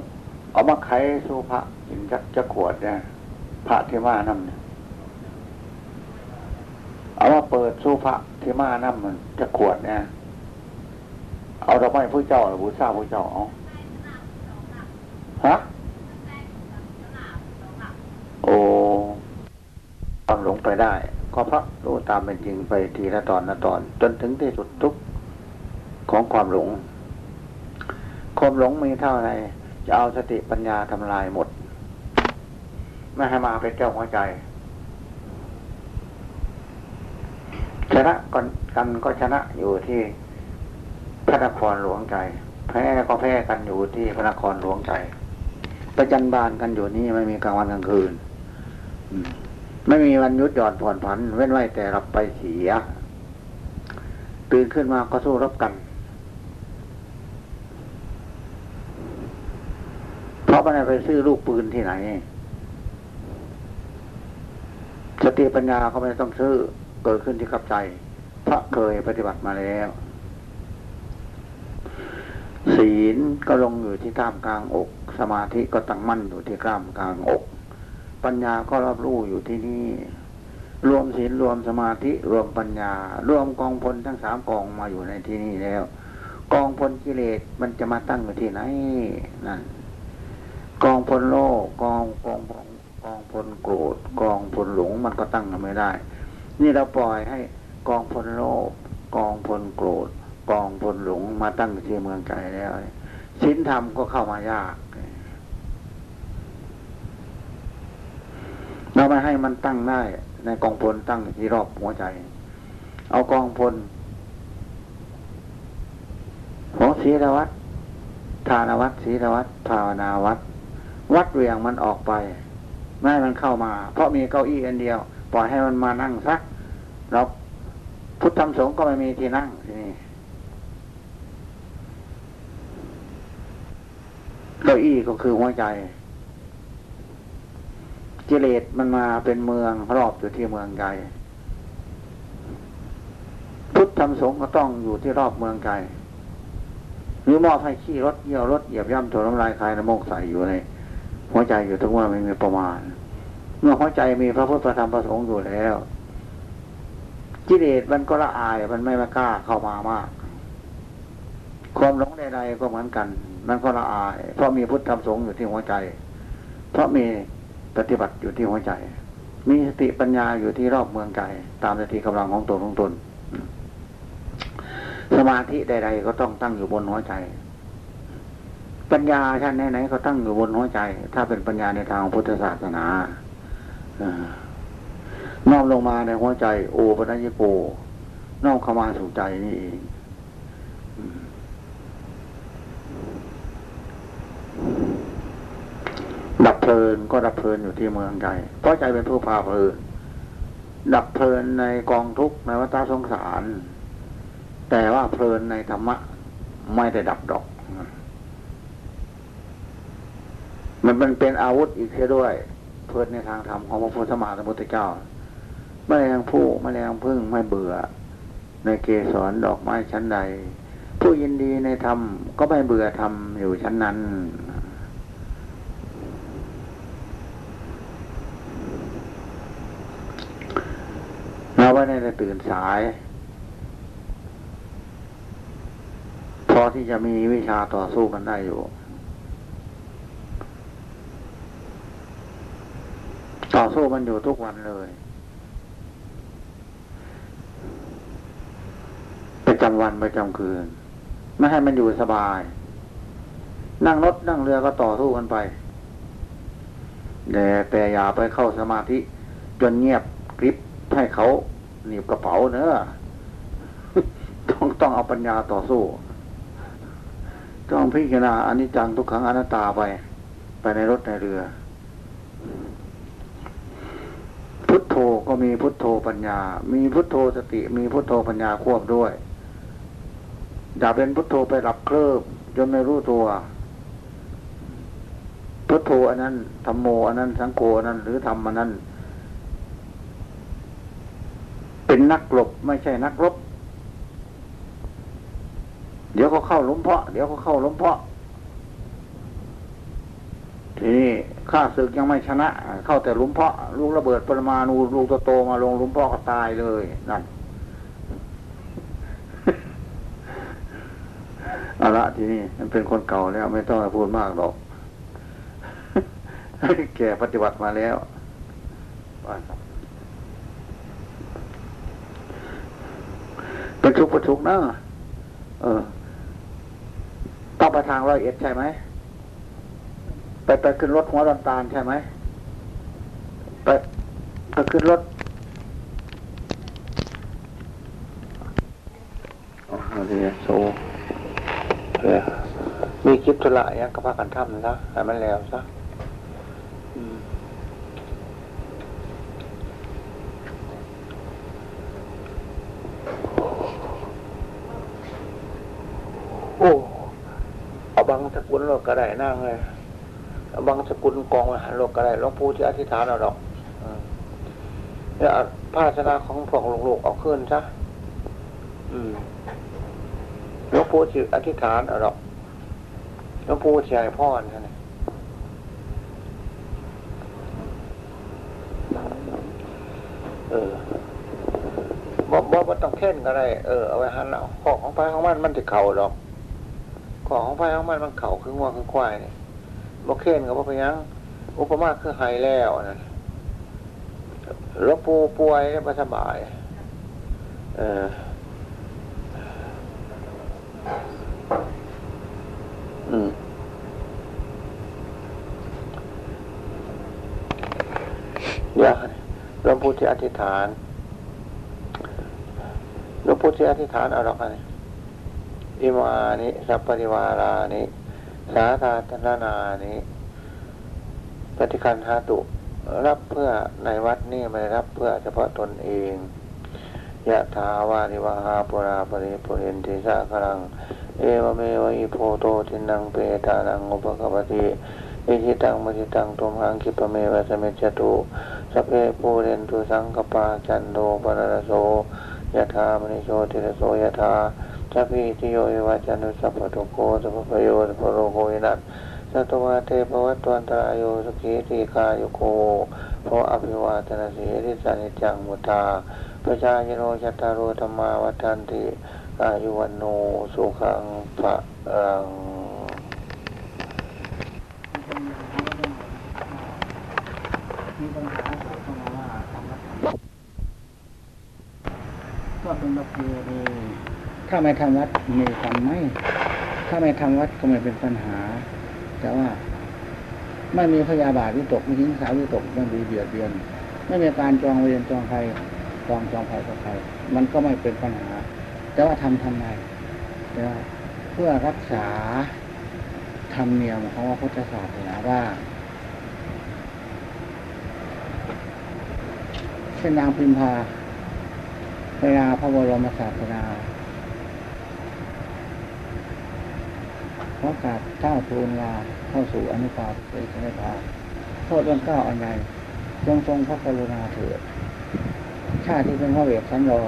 A: เอามา ไขสู้พระกินจักจะขวดเนี่ยพระที่มานั่นเนี่ยเอามาเปิดสู้พระที่มานั่นมันจะขวดเนี่ยเอาดอกไม้ผู้เจ้าหรือบูชาผู้เจ้าเอาฮะโอ้ความหลงไปได้ ก็พระรู้ตามเป็นจริงไปทีละตอนละตอน จนถึงที่สุดทุกข์ของความหลง ความหลงมีเท่าไร จะเอาสติปัญญาทำลายหมด ไม่ให้มาเป็นเจ้าหัวใจชนะกันกันก็ชนะอยู่ที่พระนครหลวงใจแพ้ก็แพ้กันอยู่ที่พระนครหลวงใจประจันบานกันอยู่นี่ไม่มีกลางวันกลางคืนไม่มีวันยุดหย่อนผ่อนผัน เว้นไว้แต่รับไปเสียตื่นขึ้นมาก็สู้รบกัน เพราะมันไปซื้อลูกปืนที่ไหน สติปัญญาเขาไม่ต้องซื้อเกิดขึ้นที่กับใจ พระเคยปฏิบัติมาแล้ว ศีลก็ลงอยู่ที่กล้ามกลางอก สมาธิก็ตั้งมั่นอยู่ที่กล้ามกลางอก ปัญญาก็รับรู้อยู่ที่นี่ รวมศีลรวมสมาธิรวมปัญญา รวมกองพลทั้งสามกองมาอยู่ในที่นี่แล้ว กองพลกิเลสมันจะมาตั้งอยู่ที่ไหนนั่น กองพลโลกกองกองพลกองพลโกรธกองพลหลงมันก็ตั้งกันไม่ได้ นี่เราปล่อยให้กองพลโลภกองพลโกรธกองพลหลงมาตั้งที่เมืองไกลแล้วศีลธรรมก็เข้ามายากเราไม่ให้มันตั้งได้ ในกองพลตั้งที่รอบหัวใจ เอากองพลของศีลวัตรทานวัตรศีลวัตรภาวนาวัตร วัดเวียงมันออกไป ไม่ให้มันเข้ามา เพราะมีเก้าอี้อันเดียว ปล่อยให้มันมานั่งซักเราพุทธธรรมสงฆ์ก็ไม่มีที่นั่งที่นี่เก้าอี้ก็คือหัวใจกิเลสมันมาเป็นเมืองรอบอยู่ที่เมืองไกลพุทธธรรมสงฆ์ก็ต้องอยู่ที่รอบเมืองไกลหรือมอบให้ขี้รถเยี่ยวรถเหยียบย่ำถั่วน้ำลายคายน้ำมูกใส่อยู่ใน หัวใจอยู่ทั้งว่าไม่มีประมาณ เมื่อหัวใจมีพระพุทธธรรมประสงค์อยู่แล้วกิเลสมันก็ละอายมันไม่มากล้าเข้ามามาก ความหลงใดๆก็เหมือนกัน มันก็ละอาย เพราะมีพุทธธรรมสงฆ์อยู่ที่หัวใจ เพราะมีปฏิบัติอยู่ที่หัวใจ มีสติปัญญาอยู่ที่รอบเมืองไกลตามสติกำลังของตนของตน สมาธิใด ๆ ก็ต้องตั้งอยู่บนหัวใจ ปัญญาชั้นไหนๆก็ตั้งอยู่บนหัวใจ ถ้าเป็นปัญญาในทางพุทธศาสนาน้อมลงมาในหัวใจ โอปัญญโกน้อมเข้ามาสู่ใจนี่เองดับเพลินก็ดับเพลินอยู่ที่เมืองใจ เพราะใจเป็นผู้พาเพลิน ดับเพลินในกองทุกข์ในวัฏสงสาร แต่ว่าเพลินในธรรมะ ไม่ได้ดับดอก มันเป็นเป็นอาวุธอีกเสียด้วย เพลินในทางธรรมของพระพุทธมาสมุทธเจ้าแมลงผู้แมลงพึ่งไม่เบื่อ ในเกสรดอกไม้ชั้นใด ผู้ยินดีในธรรมก็ไม่เบื่อธรรมอยู่ชั้นนั้นเราไม่ได้ตื่นสายพอที่จะมีวิชาต่อสู้กันได้อยู่ ต่อสู้มันอยู่ทุกวันเลยประจำวันประจำคืน ไม่ให้มันอยู่สบาย นั่งรถนั่งเรือก็ต่อสู้กันไปแต่แต่อย่าไปเข้าสมาธิ จนเงียบกริบให้เขาหนีบกระเป๋าเนอะต้องต้องเอาปัญญาต่อสู้ ต้องพิจารณาอนิจจังทุกขังอนัตตาไป ไปในรถในเรือ พุ ทโธก็มีพุทโธปัญญา มีพุทโธสติ มีพุทโธปัญญาควบด้วย อย่าเป็นพุทโธไปหลับเคลิบจนไม่รู้ตัว พุทโธอันนั้นธรรมโมอันนั้น สังโฆอันนั้น หรือธรรมอันนั้น เป็นนักหลบไม่ใช่นักรบ เดี๋ยวเขาเข้าลุมเพาะ เดี๋ยวเขาเข้าลุมเพาะ ทีนี้ข้าศึกยังไม่ชนะ เข้าแต่ลุมเพาะลูกระเบิดปรมาณูลูกโตๆมาลงลุมเพาะก็ตายเลยนั่น
E: เอาละทีนี้มันเป็นคนเก่าแล้ว ไม่ต้องพูดมากหรอกแก่ปฏิบัติมาแล้วประชุกประชุกนะเออต้องไปทางร้อยเอ็ดใช่ไหม ไปไปขึ้นรถหัวดอนตาลใช่ไหมไปไปขึ้นรถอ๋อดีโซเออมีคลิปธุระยังก็พากันทำซะให้มันแล้วซะโอ้ เอาบางสกุลโลกก็ได้นั่งเลย บางสกุลกองอาหารโลกก็ได้หลวงปู่ที่อธิษฐานเอาดอกเนี่ยภาชนะของพวกลูกๆเอาขึ้นซะอืมหลวงปู่ที่อธิษฐานเอาดอกหลวงปู่ที่ให้พรท่านนี่เออบ่บ่บ่ต้องเข่นก็ได้เออเอาไว้หันเอาของของไปของมันมันจะเข่าดอก ของของไฟของมันมันเข่าคืองัวคือควายนี่ บกเคนกับบ่เป็นหยังอุปมาคือไฮแล้วนั่นแล้วปูป่วยไม่สบาย เอออืมอย่าหลวงปู่ที่อธิษฐานหลวงปู่ที่อธิษฐานเอาหรอกอะไรอิมานิสัพปริวารานิ สาธาตนานานิปฏิคันหาตุรับเพื่อในวัดนี่ไม่รับเพื่อเฉพาะตนเองยะถาวานิวหาปุราปริปุเรนติสาครัง เอวเมวอิโพโตทินังเปตานังอุปกปติอิจฉิตัง ปัตถิตังตุมหัง ขิปปะเมวะสะมิชฌะตุ สัพเพปูเรนตุสังกัปปาจันโท ปัณณะระโสยะถา มะณิโชติระโสยะถา สัพพีติโยวิวัชชันตุสัพพะทุกโข สัพพะภะโยสัพพะโรโค วินัสสะตุ มาเต ภะวัตวันตะราโยสุขี ทีฆายุโก ภะวะ อะภิวาทะนะสีลิสสะ นิจจัง วุฑฒาปะจายิโน จัตตาโรธัมมาวัฑฒันติอายุวัณโณสุขังพระรัง
A: มีปัญหาเกิดขึ้นมาว่าก็เป็นประเพณี ถ้าไม่ทำวัดมีทำไหมถ้าไม่ทำวัดก็ไม่เป็นปัญหา แต่ว่าไม่มีพยาบาทวิตกไม่ทิ้งสาววิตกไม่มีเบียดเบียน ไม่มีการจองเวรจองใครจองจองใครกับใครมันก็ไม่เป็นปัญหา แต่ว่าทำทำไมแต่ว่าเพื่อรักษาธรรมเนียมของพระพุทธศาสนาว่าเช่นนางพิมพาเวลาพระบรมศาสนา เพราะกราบเท้าทูลลาเข้าสู่อนุภาพเอกนิพพานโทษเรื่องเก้าอันใดจงทรงพระกรุณาเถิดชาติที่เป็นพระเวทสันดร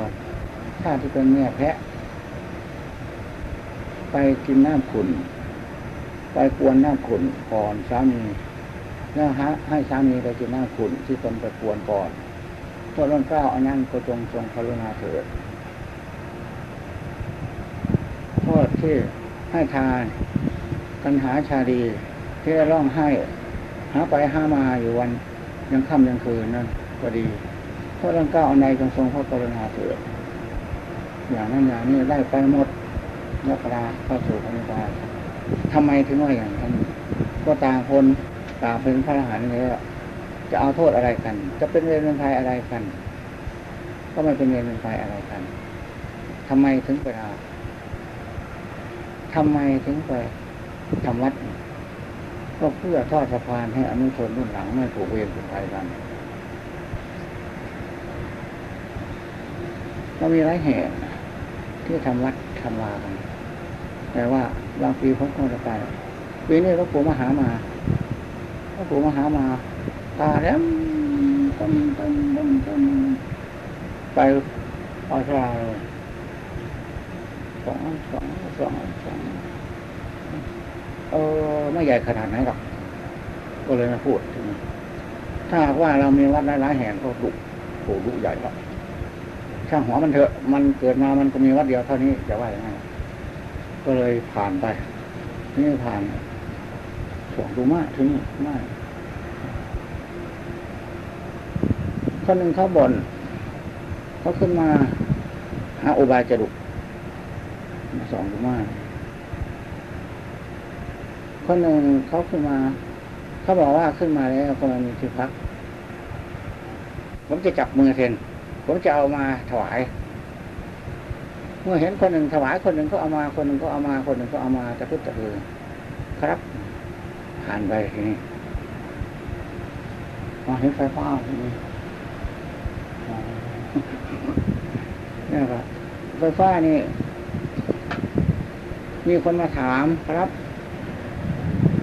A: ชาติที่เป็นแม่แพะ ไปกินน้ำขุนไปกวนน้ำขุนก่อนสามีแล้วฮะให้สามีไปกินน้ำขุนที่ตนไปกวนก่อนโทษเรื่องเก้าอันนั้นก็จงทรงกรุณาเถิดโทษที่ ให้ทาน กันหาชาดี ที่ได้ร้องไห้ หาไปหามาอยู่วันยังค่ำยังคืนนั่นก็ดีเพราะเรื่องเก้าอันใดจงทรงพระกรุณาเถิดอย่างนั้นอย่างนี้ได้ไปหมดยักราเข้าสู่พระนิพพานทำไมถึงว่าอย่างนั้น ก็ต่างคนต่างเป็นพระอรหันต์แล้วจะเอาโทษอะไรกัน จะเป็นเวรเป็นภัยอะไรกัน ก็ไม่เป็นเวรเป็นภัยอะไรกันทำไมถึงไปเอา ทำไมถึงไปทำวัด ก็เพื่อทอดสะพานให้อนุชนรุ่นหลังไม่ผูกเวรผูกภัยกันก็มีหลายเหตุที่ทำวัดทำวากันแต่ว่าบางปีผมก็จะไปปีนี้หลวงปู่มหามาหลวงปู่มหามา ตาแหลมต้นต้นต้นต้นไปออสราเลย สองสองสองสองเออไม่ใหญ่ขนาดไหนหรอกก็เลยมาพูดถ้าหากว่าเรามีวัดหลายๆแห่งก็ดุโหดุใหญ่หรอกช่างหัวมันเถอะ มันเกิดมามันก็มีวัดเดียวเท่านี้จะว่าอย่างไงก็เลยผ่านไปนี่ผ่านสวงดูมากถึงมากคนหนึ่งเขาบน่นเขาขึ้นมาหาอุบายจะดุก สองดูมากคนหนึ่งเขาขึ้นมา เขาบอกว่าขึ้นมาแล้วก็มันมีที่พัก ผมจะจับมือเทนผมจะเอามาถวาย เมื่อเห็นคนหนึ่งถวายคนหนึ่งก็เอามาคนหนึ่งก็เอามาคนหนึ่งก็เอามาตะพึ่ตะพือครับ ผ่านไปทีนี้มาเห็นไฟฟ้าทีนี้เนี่ยครับไฟฟ้านี่ มีคนมาถามครับ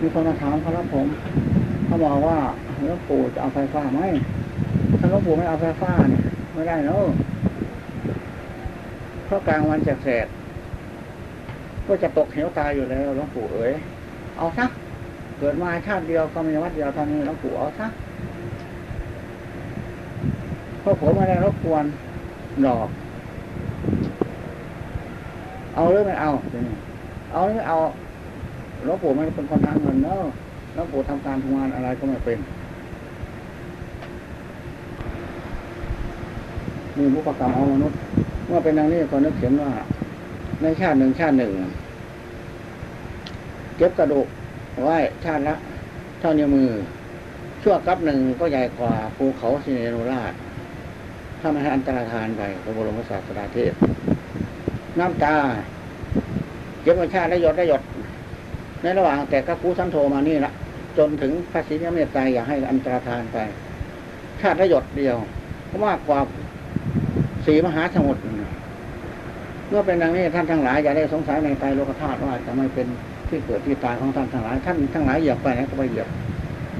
A: มีคนมาถามครับผม เขาบอกว่าหลวงปู่จะเอาไฟฟ้าไหมถ้าหลวงปู่ไม่เอาไฟฟ้าเนี่ยไม่ได้เนอะเพราะกลางวันแสกๆก็จะตกเหวตายอยู่แล้วหลวงปู่เอ๋ยเอาซะเกิดมาชาติเดียวก็มีวัดเดียวเท่านี้หลวงปู่เอาซะเพราะผมไม่ได้รบกวนดอก เอาหรือไม่เอาทีนี้ เอาไม่เอาหลวงปู่ไม่เป็นคนทางเงินเนอะหลวงปู่ทำการทำงานอะไรก็ไม่เป็นมีบุพกรรมของมนุษย์เมื่อเป็นดังนี้ก็นึกเห็นว่า ในชาติหนึ่งชาติหนึ่งเก็บกระดูกไว้ชาติละเท่านิ้วมือ ชั่วกับหนึ่งก็ใหญ่กว่าภูเขาสิเนโรราชถ้าไม่ให้อันตรธานไปพระบรมศาสดาเทศน้ำตา ก็บมาชาติได้หยดได้หยด ในระหว่างแต่กระคูสันโทมานี่ละจนถึงพระศรีเมตตรอย่าให้อันตรธานไป ชาติได้หยดเดียวมากกว่าสีมหาสมุทรเมื่อเป็นดังนี้ท่านทั้งหลายอย่าได้สงสัยในไตรโลกธาตุว่าจะไม่เป็นที่เกิดที่ตายของท่านทั้งหลาย ท่านทั้งหลายเหยียบไปไหนก็ไปเหยียบ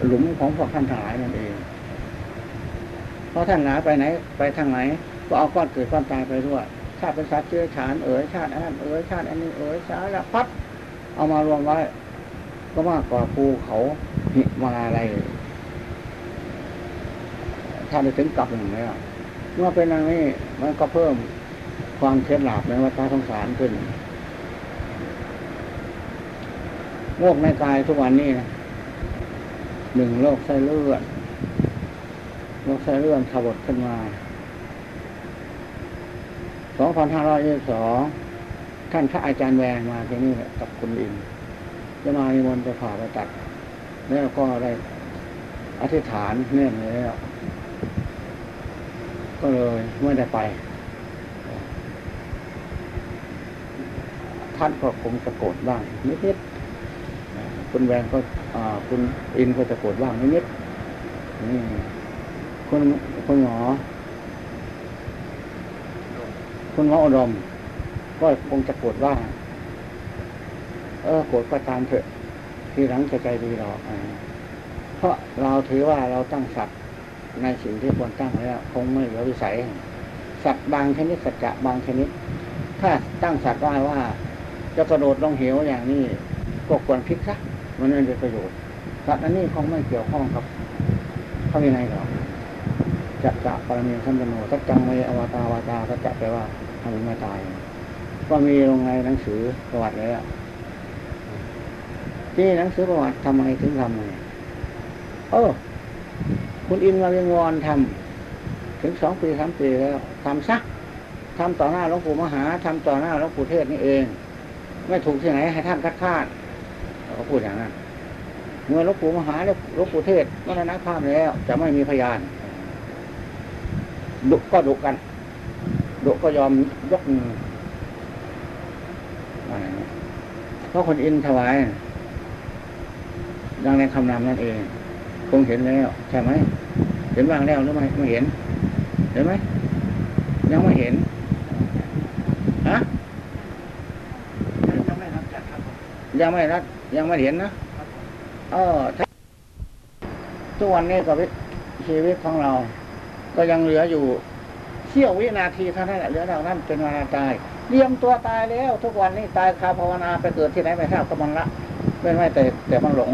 A: หลุมของพวกท่านทั้งหลายนั่นเอง เพราะท่านหลายไปไหน ไปทางไหน ก็เอาก้อนเกิดก้อนตายไปด้วย ชาติเป็นสัตว์เชื้อฉานเอ๋ยชาติอันนั้นเอ๋ยชาติอันนี้เอ๋ยสารพัดเอามารวมไว้ ก็มากกว่าภูเขาหิมาอะไรยถ้าได้ถึงกลับหนึ่งแล้วเมื่อเป็นอย่างนี้มันก็เพิ่มความเคล็ดลับในวัฏสงสารขึ้นโรคในกายทุกวันนี้นะหนึ่งโรคไส้เลือดโรคไส้เลือดขบดขึ้นมา สองพันห้าร้อยยี่สองท่านพระอาจารย์แวงมาที่นี่กับคุณอินจะมามีมนต์ไปผ่าไปตัด แล้วก็ได้อธิษฐานเนื่องแล้ว ก็เลยไม่ได้ไป ท่านก็คงจะโกรธบ้างนิดๆคุณแวงก็อ่าคุณอินก็จะโกรธบ้างนิดๆนี่คุณคุณหมอ คุณหมออุดม ก็คงจะโกรธบ้าเออโกรธก็ตามเถอะ ทีหลังจะใจดีหรอกอ่าเพราะเราถือว่าเราตั้งสัตว์ในสิ่งที่ควรตั้งแล้วคงไม่เหลือวิสัย สัตว์บางชนิดสัจจะบางชนิด ถ้าตั้งสัตว์ได้ว่า จะกระโดดลงเหวอย่างนี้ก็ควรพลิกซะมันไม่เป็นประโยชน์สัตว์อันนี้คงไม่เกี่ยวข้องกับพระวินัยหรอกจักจะปรมีสัมปโนสัจจังไม่อวตารวาตาสัจจะแปลว่าำไม่ตาย ก็มีลงในหนังสือประวัติแล้วที่หนังสือประวัติทำไมถึงทำไงเออ คุณอินมาเรียนวอนทำถึงสองปีสามปีแล้วทำซะทำต่อหน้าหลวงปู่มหาทำต่อหน้าหลวงปู่เทศนี่เอง ไม่ถูกที่ไหนให้ท่านคัดค้านเขาพูดอย่างนั้นเมื่อหลวงปู่มหาและหลวงปู่เทศมรณภาพแล้ว จะไม่มีพยานดุก็ดุกัน ดุก็ยอมยกมือว่าอย่างนั้นเพราะคนอินถวาย ดังในคำนำนั่นเอง คงเห็นแล้ว ใช่ไหม เห็นบ้างแล้วหรือไม่ไม่เห็น เห็นไหม ยังไม่เห็น ฮะ
F: ยังไม่รับจัดครับผม
A: ยังไม่รัดยังไม่เห็นนะเออถ้าทุกวันนี้กับชีวิตของเรา ก็ยังเหลืออยู่เสี้ยววินาทีเท่านั้นแหละเหลือเท่านั้นเป็นวาตายเตรียมตัวตายแล้ว ทุกวันนี้ตายคาภาวนาไปเกิดที่ไหนไม่ทราบก็มันละเป็นไม่แต่แต่มันหลง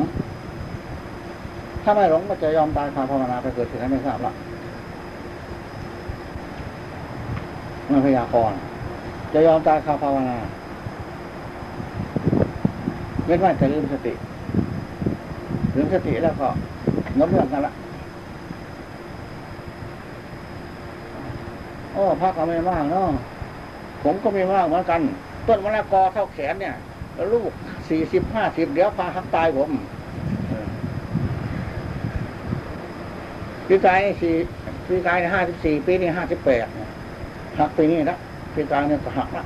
A: ถ้าไม่หลงก็จะยอมตายคาภาวนาไปเกิดที่ไหนไม่ทราบละมันพยากรณ์จะยอมตายคาภาวนาเว้นไว้แต่ลืมสติลืมสติแล้วก็น้ำเรื่องกันละ โอ้พักก็ไม่ว่างเนาะผมก็ไม่ว่างเหมือนกัน ต้นมะละกอเท่าแขนเนี่ยลูกสี่สิบห้าสิบเดี๋ยวพาหักตายผมพี่กายสี่พี่กายห้าสิบสี่ปีนี่ห้าสิบแปดหักปีนี้นะพี่กายเนี่ยก็หักละ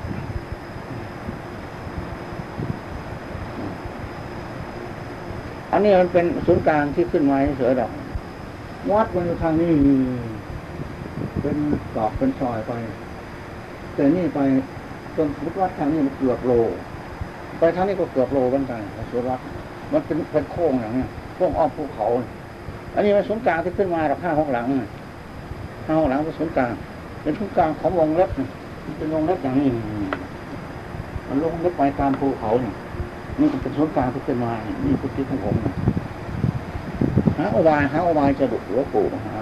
A: อันนี้มันเป็นศูนย์กลางที่ขึ้นมาเฉยๆดอกวัดมันอยู่ทางนี้ เป็นตอกเป็นซอยไป แต่นี่ไปจนพุทธวัดทางนี้มันเกือบโล ไปทางนี้ก็เกือบโลเหมือนกันสุรักมันเป็นเป็นโค้งอย่างเนี้ยโค้งอ้อมภูเขา อันนี้เป็นศูนย์กลางที่ขึ้นมาหรอกห้าห้องหลังห้าห้องหลังเป็นศูนย์กลาง เป็นศูนย์กลางของวงเล็บนี่เป็นวงเล็บอย่างนี้มันลงเล็บไปตามภูเขาเนี่ยนี่เป็นศูนย์กลางที่ขึ้นมานี่พุทธิของผมหาอุบายหาอุบายจะดุหลวงปู่หา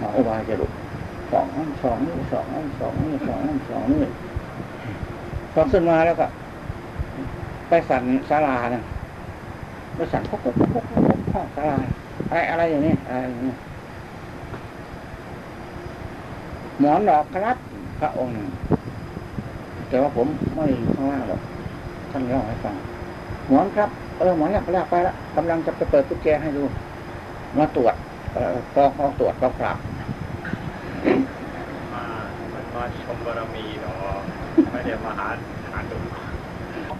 A: หาอุบายจะดุ สองนั่นสองนี่สองนั่นสองนี่สองนั่นสองนี่พอขึ้นมาแล้วก็ ไปสั่นศาลาเนี่ยไปสั่นพกพกพกพกห้องศาลาอะไรอะไรอย่างนี้อะไรอย่างนี้หมอนดอกคลัดพระองค์แต่ว่าผมไม่ข้างล่างหรอกท่านเล่าให้ฟังหมอนครับ เออหมอนแรกแรกไปแล้วกำลังจะไปเปิดตุ๊กแกให้ดู มาตรวจเออกองกองตรวจกองปราบ
F: มันมาชมบารมีเนาะไม่ได้มาหาหาดุ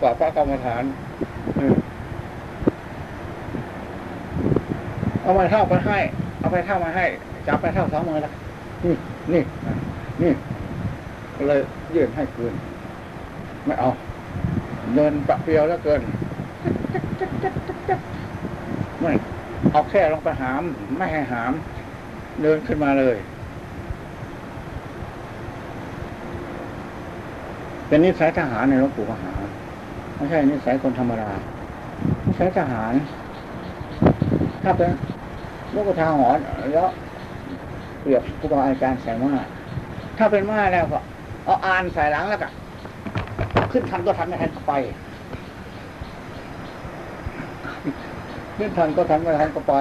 A: กว่าพระกรรมฐานเออเอาไปเท่าไปให้ เอาไปเท่ามาให้ จับไปเท่าสองมือละนี่นี่นี่ก็เลยยื่นให้คืนไม่เอาเดินปะเปรียวแล้วเกินไม่เอาแค่ลงไปหาม ไม่ให้หาม เดินขึ้นมาเลย เป็นนิสัยทหารในหลวงปู่มหาไม่ใช่นิสัยคนธรรมดานิสัยทหาร ถ้าเป็นลูกทางหอนแล้วเปรียบครูบาอาจารย์ใส่ม้าถ้าเป็นม้าแล้วก็เอาอ่านใส่หลังแล้วก็ขึ้นทันก็ทันไม่ทันก็ไปขึ้นทันก็ทันไม่ทันก็ไป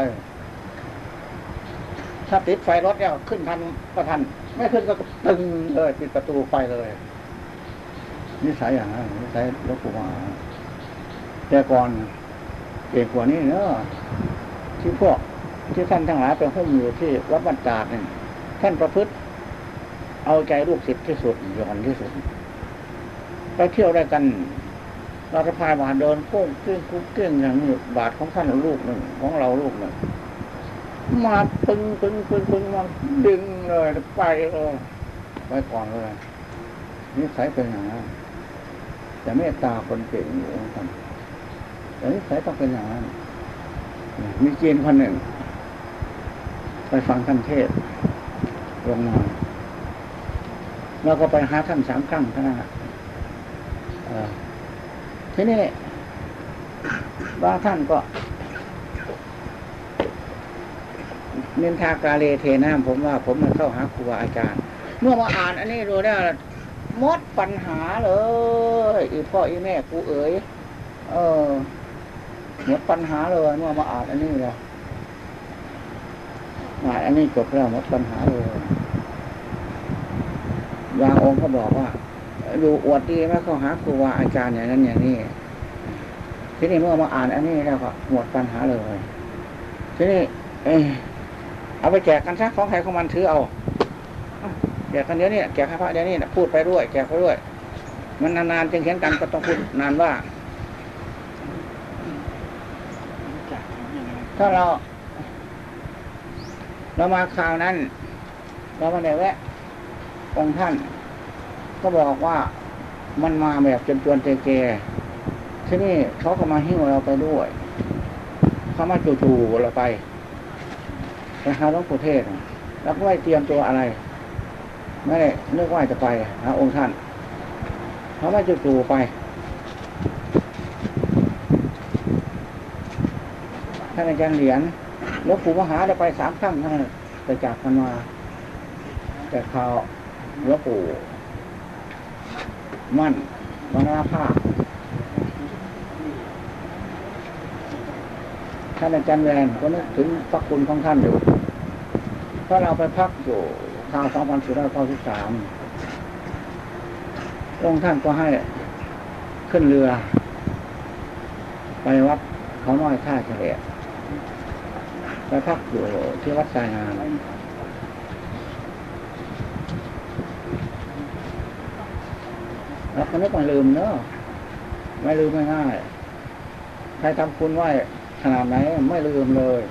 A: ถ้าติดไฟรถเนี่ยขึ้นทันก็ทัน ไม่ขึ้นก็ตึงเลยปิดประตูไฟเลย นิสัยอย่างนั้นนิสัยหลวงปู่มาแต่ก่อนเก่งกว่านี้เนอะที่พวกที่ท่านทั้งหลายเป็นหุ้มอยู่ที่วัดบรรจาดเนี่ยท่านประพฤติ เอาใจลูกศิษย์ที่สุดหย่อนที่สุดไปเที่ยวได้กันเราจะพายบาทเดินโค้งเก้งกุ้งเก้งอย่างนี้บาทของท่านลูกหนึ่งของเราลูกหนึ่งมาปึงปึงปึงปึงมาดึงเลยไปเลยไปก่อนเลยนิสัยเป็นอย่างนั้น แต่เมตตาคนเก่งอยู่ท่านแต่นิสัยต้องเป็นอย่างนั้นมีจีนคนหนึ่ง ไปฟังท่านเทศลงมาแล้วก็ไปหาท่านสามครั้งท่านะทีนี้บาท่านก็เนินทากาเลเทน้ำผมว่า ผมมาเข้าหาครูบาอาจารย์ เมื่อมาอ่านอันนี้ดูได้ หมดปัญหาเลยอีพ่ออีแม่กูเอ๋ยเออหมดปัญหาเลยเมื่อมาอ่านอันนี้แล้วอ่านอันนี้จบแล้วหมดปัญหาเลยบางองค์ก็บอกว่า ดูอวดดีไหมเขาหาครูบาอาจารย์อย่างนั้นอย่างนี้ทีนี้เมื่อมาอ่านอันนี้แล้วก็หมดปัญหาเลยทีนี้เอเอาไปแจกกันซะของใครของมันถือเอา แกกันเดี๋ยวนี้แกให้พระเดี๋ยวนี้นะพูดไปด้วยแจกไปด้วย มันนานๆจึงเห็นกันก็ต้องพูดนานว่า ถ้าเรา เรามาคราวนั้น เรามาในแวะองค์ท่าน ก็บอกว่ามันมาแบบจนจวนเจเจที่นี่เขาก็มาหิ้วเราไปด้วยเขามาจู่ๆเราไปไปหาหลวงปู่เทศน์แล้วก็ไม่เตรียมตัวอะไร ไม่ได้นึกว่าจะไปหาองค์ท่านเขามาจู่ๆไปท่านอาจารย์เหรียญหลวงปู่มหาได้ไปสามครั้งท่านนไปจากกันมาแต่ข่าวหลวงปู่มั่นมรณภาพท่านอาจารย์แวนก็นึกถึงพระคุณของท่านอยู่เพราเราไปพักอยู่ ทางสองพันสี่ร้อยก้าสิบสามองค์ท่านก็ให้ขึ้นเรือ ไปวัดเขาน้อยท่าเฉลี่ยไปพักอยู่ที่วัดสายงานแล้วก็นึกไม่ลืมเนอะไม่ลืมไม่ง่าย ใครทำคุณไหวขนาดไหนไม่ลืมเลย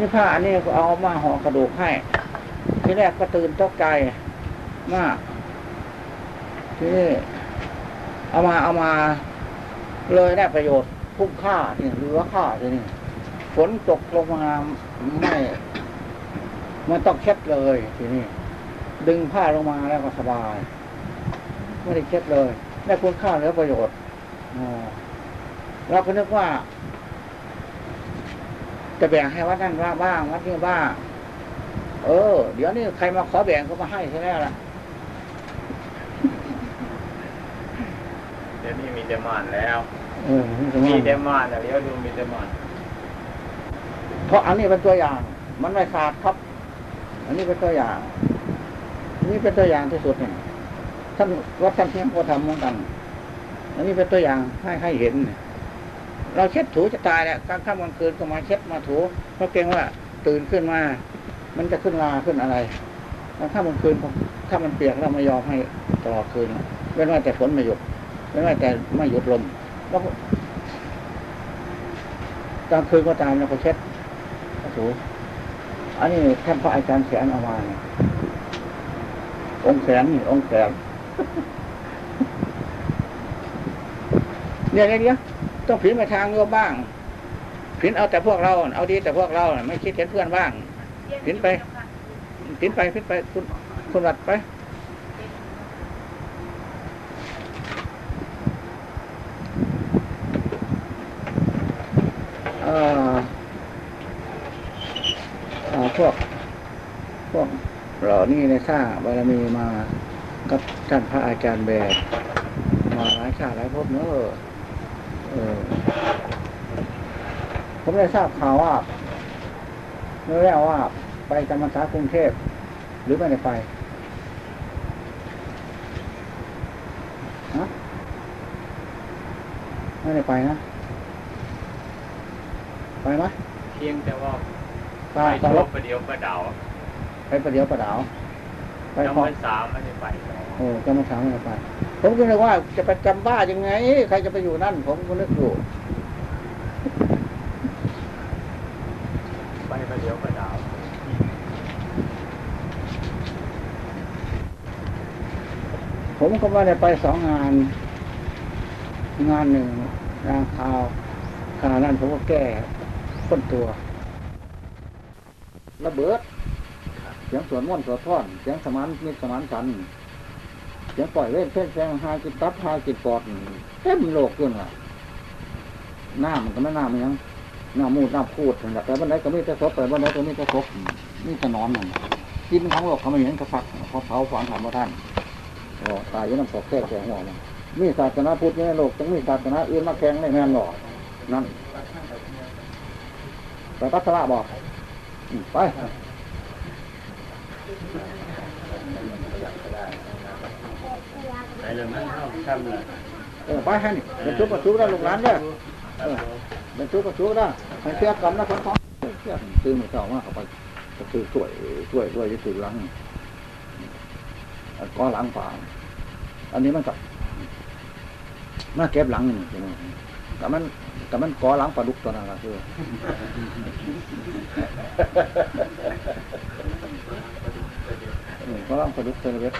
A: นี่ผ้าอันนี้ก็เอามาห่อกระดูกให้ ที่แรกก็ตื่นตกใจมาก ที่นี่เอามาเอามาเลยได้ประโยชน์คุ้มค่าเนี่ยเหลือค่าที่นี่ฝนตกลงมาไม่มันต้องเช็ดเลยทีนี้ดึงผ้าลงมาแล้วก็สบาย ไม่ได้เช็ดเลย ได้คุณค่าเหลือประโยชน์อ๋อเราก็นึกว่า จะแบ่งให้วัดนั่นว่าบ้างวัดนี้บ้างเออ เดี๋ยวนี้ใครมาขอแบ่งก็มาให้ใช่ไหมล่ะ
F: เดี๋ยวนี้มีเดมอนแล้ว
A: เออนี่ก็
F: มี
A: ว่า
F: เดมอนเดี๋ยวดูมีเดมอน
A: เพราะอันนี้เป็นตัวอย่าง มันไม่ขาดครับ อันนี้เป็นตัวอย่างอันนี้เป็นตัวอย่างที่สุดเนี่ยท่านวัดท่านเพียงก็ทำเหมือนกัน อันนี้เป็นตัวอย่างให้ให้เห็นเนี่ย เราเช็ดถูจะตายแหละกลางค่ำกลางคืนก็มาเช็ดมาถูเพราะเกรงว่าตื่นขึ้นมา มันจะขึ้นลาขึ้นอะไรกลางค่ำกลางคืนถ้ามันเปียกเราไม่ยอมให้ตลอดคืนเว้นว่าแต่ฝนไม่หยุดเว้นว่าแต่ไม่หยุดลมแล้วกลางคืนก็ตามแล้วก็เช็ดถูอันนี้ท่านพระอาจารย์แสนเอามาเนี่ยองค์แสนนี่องค์แสนเนี่ยเนี่ยเนี่ย ต้องผินไปทางโยมบ้าง ผินเอาแต่พวกเรา เอาดีแต่พวกเราไม่คิดเห็นเพื่อนบ้าง ผินไป ผินไปผินไปคุณคุณวัดไปเอ่อพวก พวกเหล่านี้ในสร้างบารมีมากับท่านพระอาจารย์แบกมาหลายชาติหลายภพเนอะเออ ผมได้ทราบข่าวว่าเมื่อแล้วว่าไปจำพรรษากรุงเทพ หรือไม่ได้ไปฮะไม่ได้ไปนะ ไปไหม
F: เพียงแต่ว่า
A: ไป
F: ไป
A: ต
F: ช่
A: ล
F: ว
A: บ
F: งประเดี๋ยวประดาว
A: ไปประเดี๋ยวประดาว ไป
F: จำ
A: พอ
F: พรรษาไม่ได้ไป
A: โอ้จำพรรษาไม่ได้ไปผมก็นึกว่าจะไปจำบ้ายังไง ใครจะไปอยู่นั่น ผมก็นึกอยู่
F: ไปประเดี๋ยวประดาว
A: ผมก็ไม่ได้ไปสองงาน งานหนึ่งงานข่าวข่าวนั้นผมก็แก้ค้นตัวระเบิดเสียงสวนม่วนสวดท่อน เสียงสมานมิตรสมานฉันเสียงปล่อยเล่นเส้นแซงหากินตับหากินปอดเต็มโลกเกินว่ะหน้ามันก็ไม่หน้ามันยังหน้ามูดหน้าพูดนั่นและแต่วันไหนก็มีแต่ศพแต่วันไหนก็มีแต่ศพนี่จะนอนนั่นกินของโลกเขาไม่เห็นกระพักเขาเผาฝังถามว่าท่านตายยังน้ำตกแค่แก่หัวมันมีศาสนาพุทธอยู่ในโลกต้องมีศาสนาอื่นมาแข่งในแม่นหรอนั่นไปปัสสาบอกไป
F: ไปเลยมั้งเข้าทำเลย
A: เออไปให้นี่เป็นชุบกับชุบได้ลูกหลานเด้อเออเป็นชุบกับชุบได้ให้เชื่อกรรมนะคนท้องเชื่อซื้อมือเก่ามากเข้าไปก็ซื้อช่วยช่วยช่วยจะซื้อหลังอันก็หลังฝาอันนี้มันกับมาเก็บหลังนี่ใช่ไหมแต่มันแต่มันกอหลังปลาดุกตัวนั้นละคือก็ต้องประดุกเซอร์เวส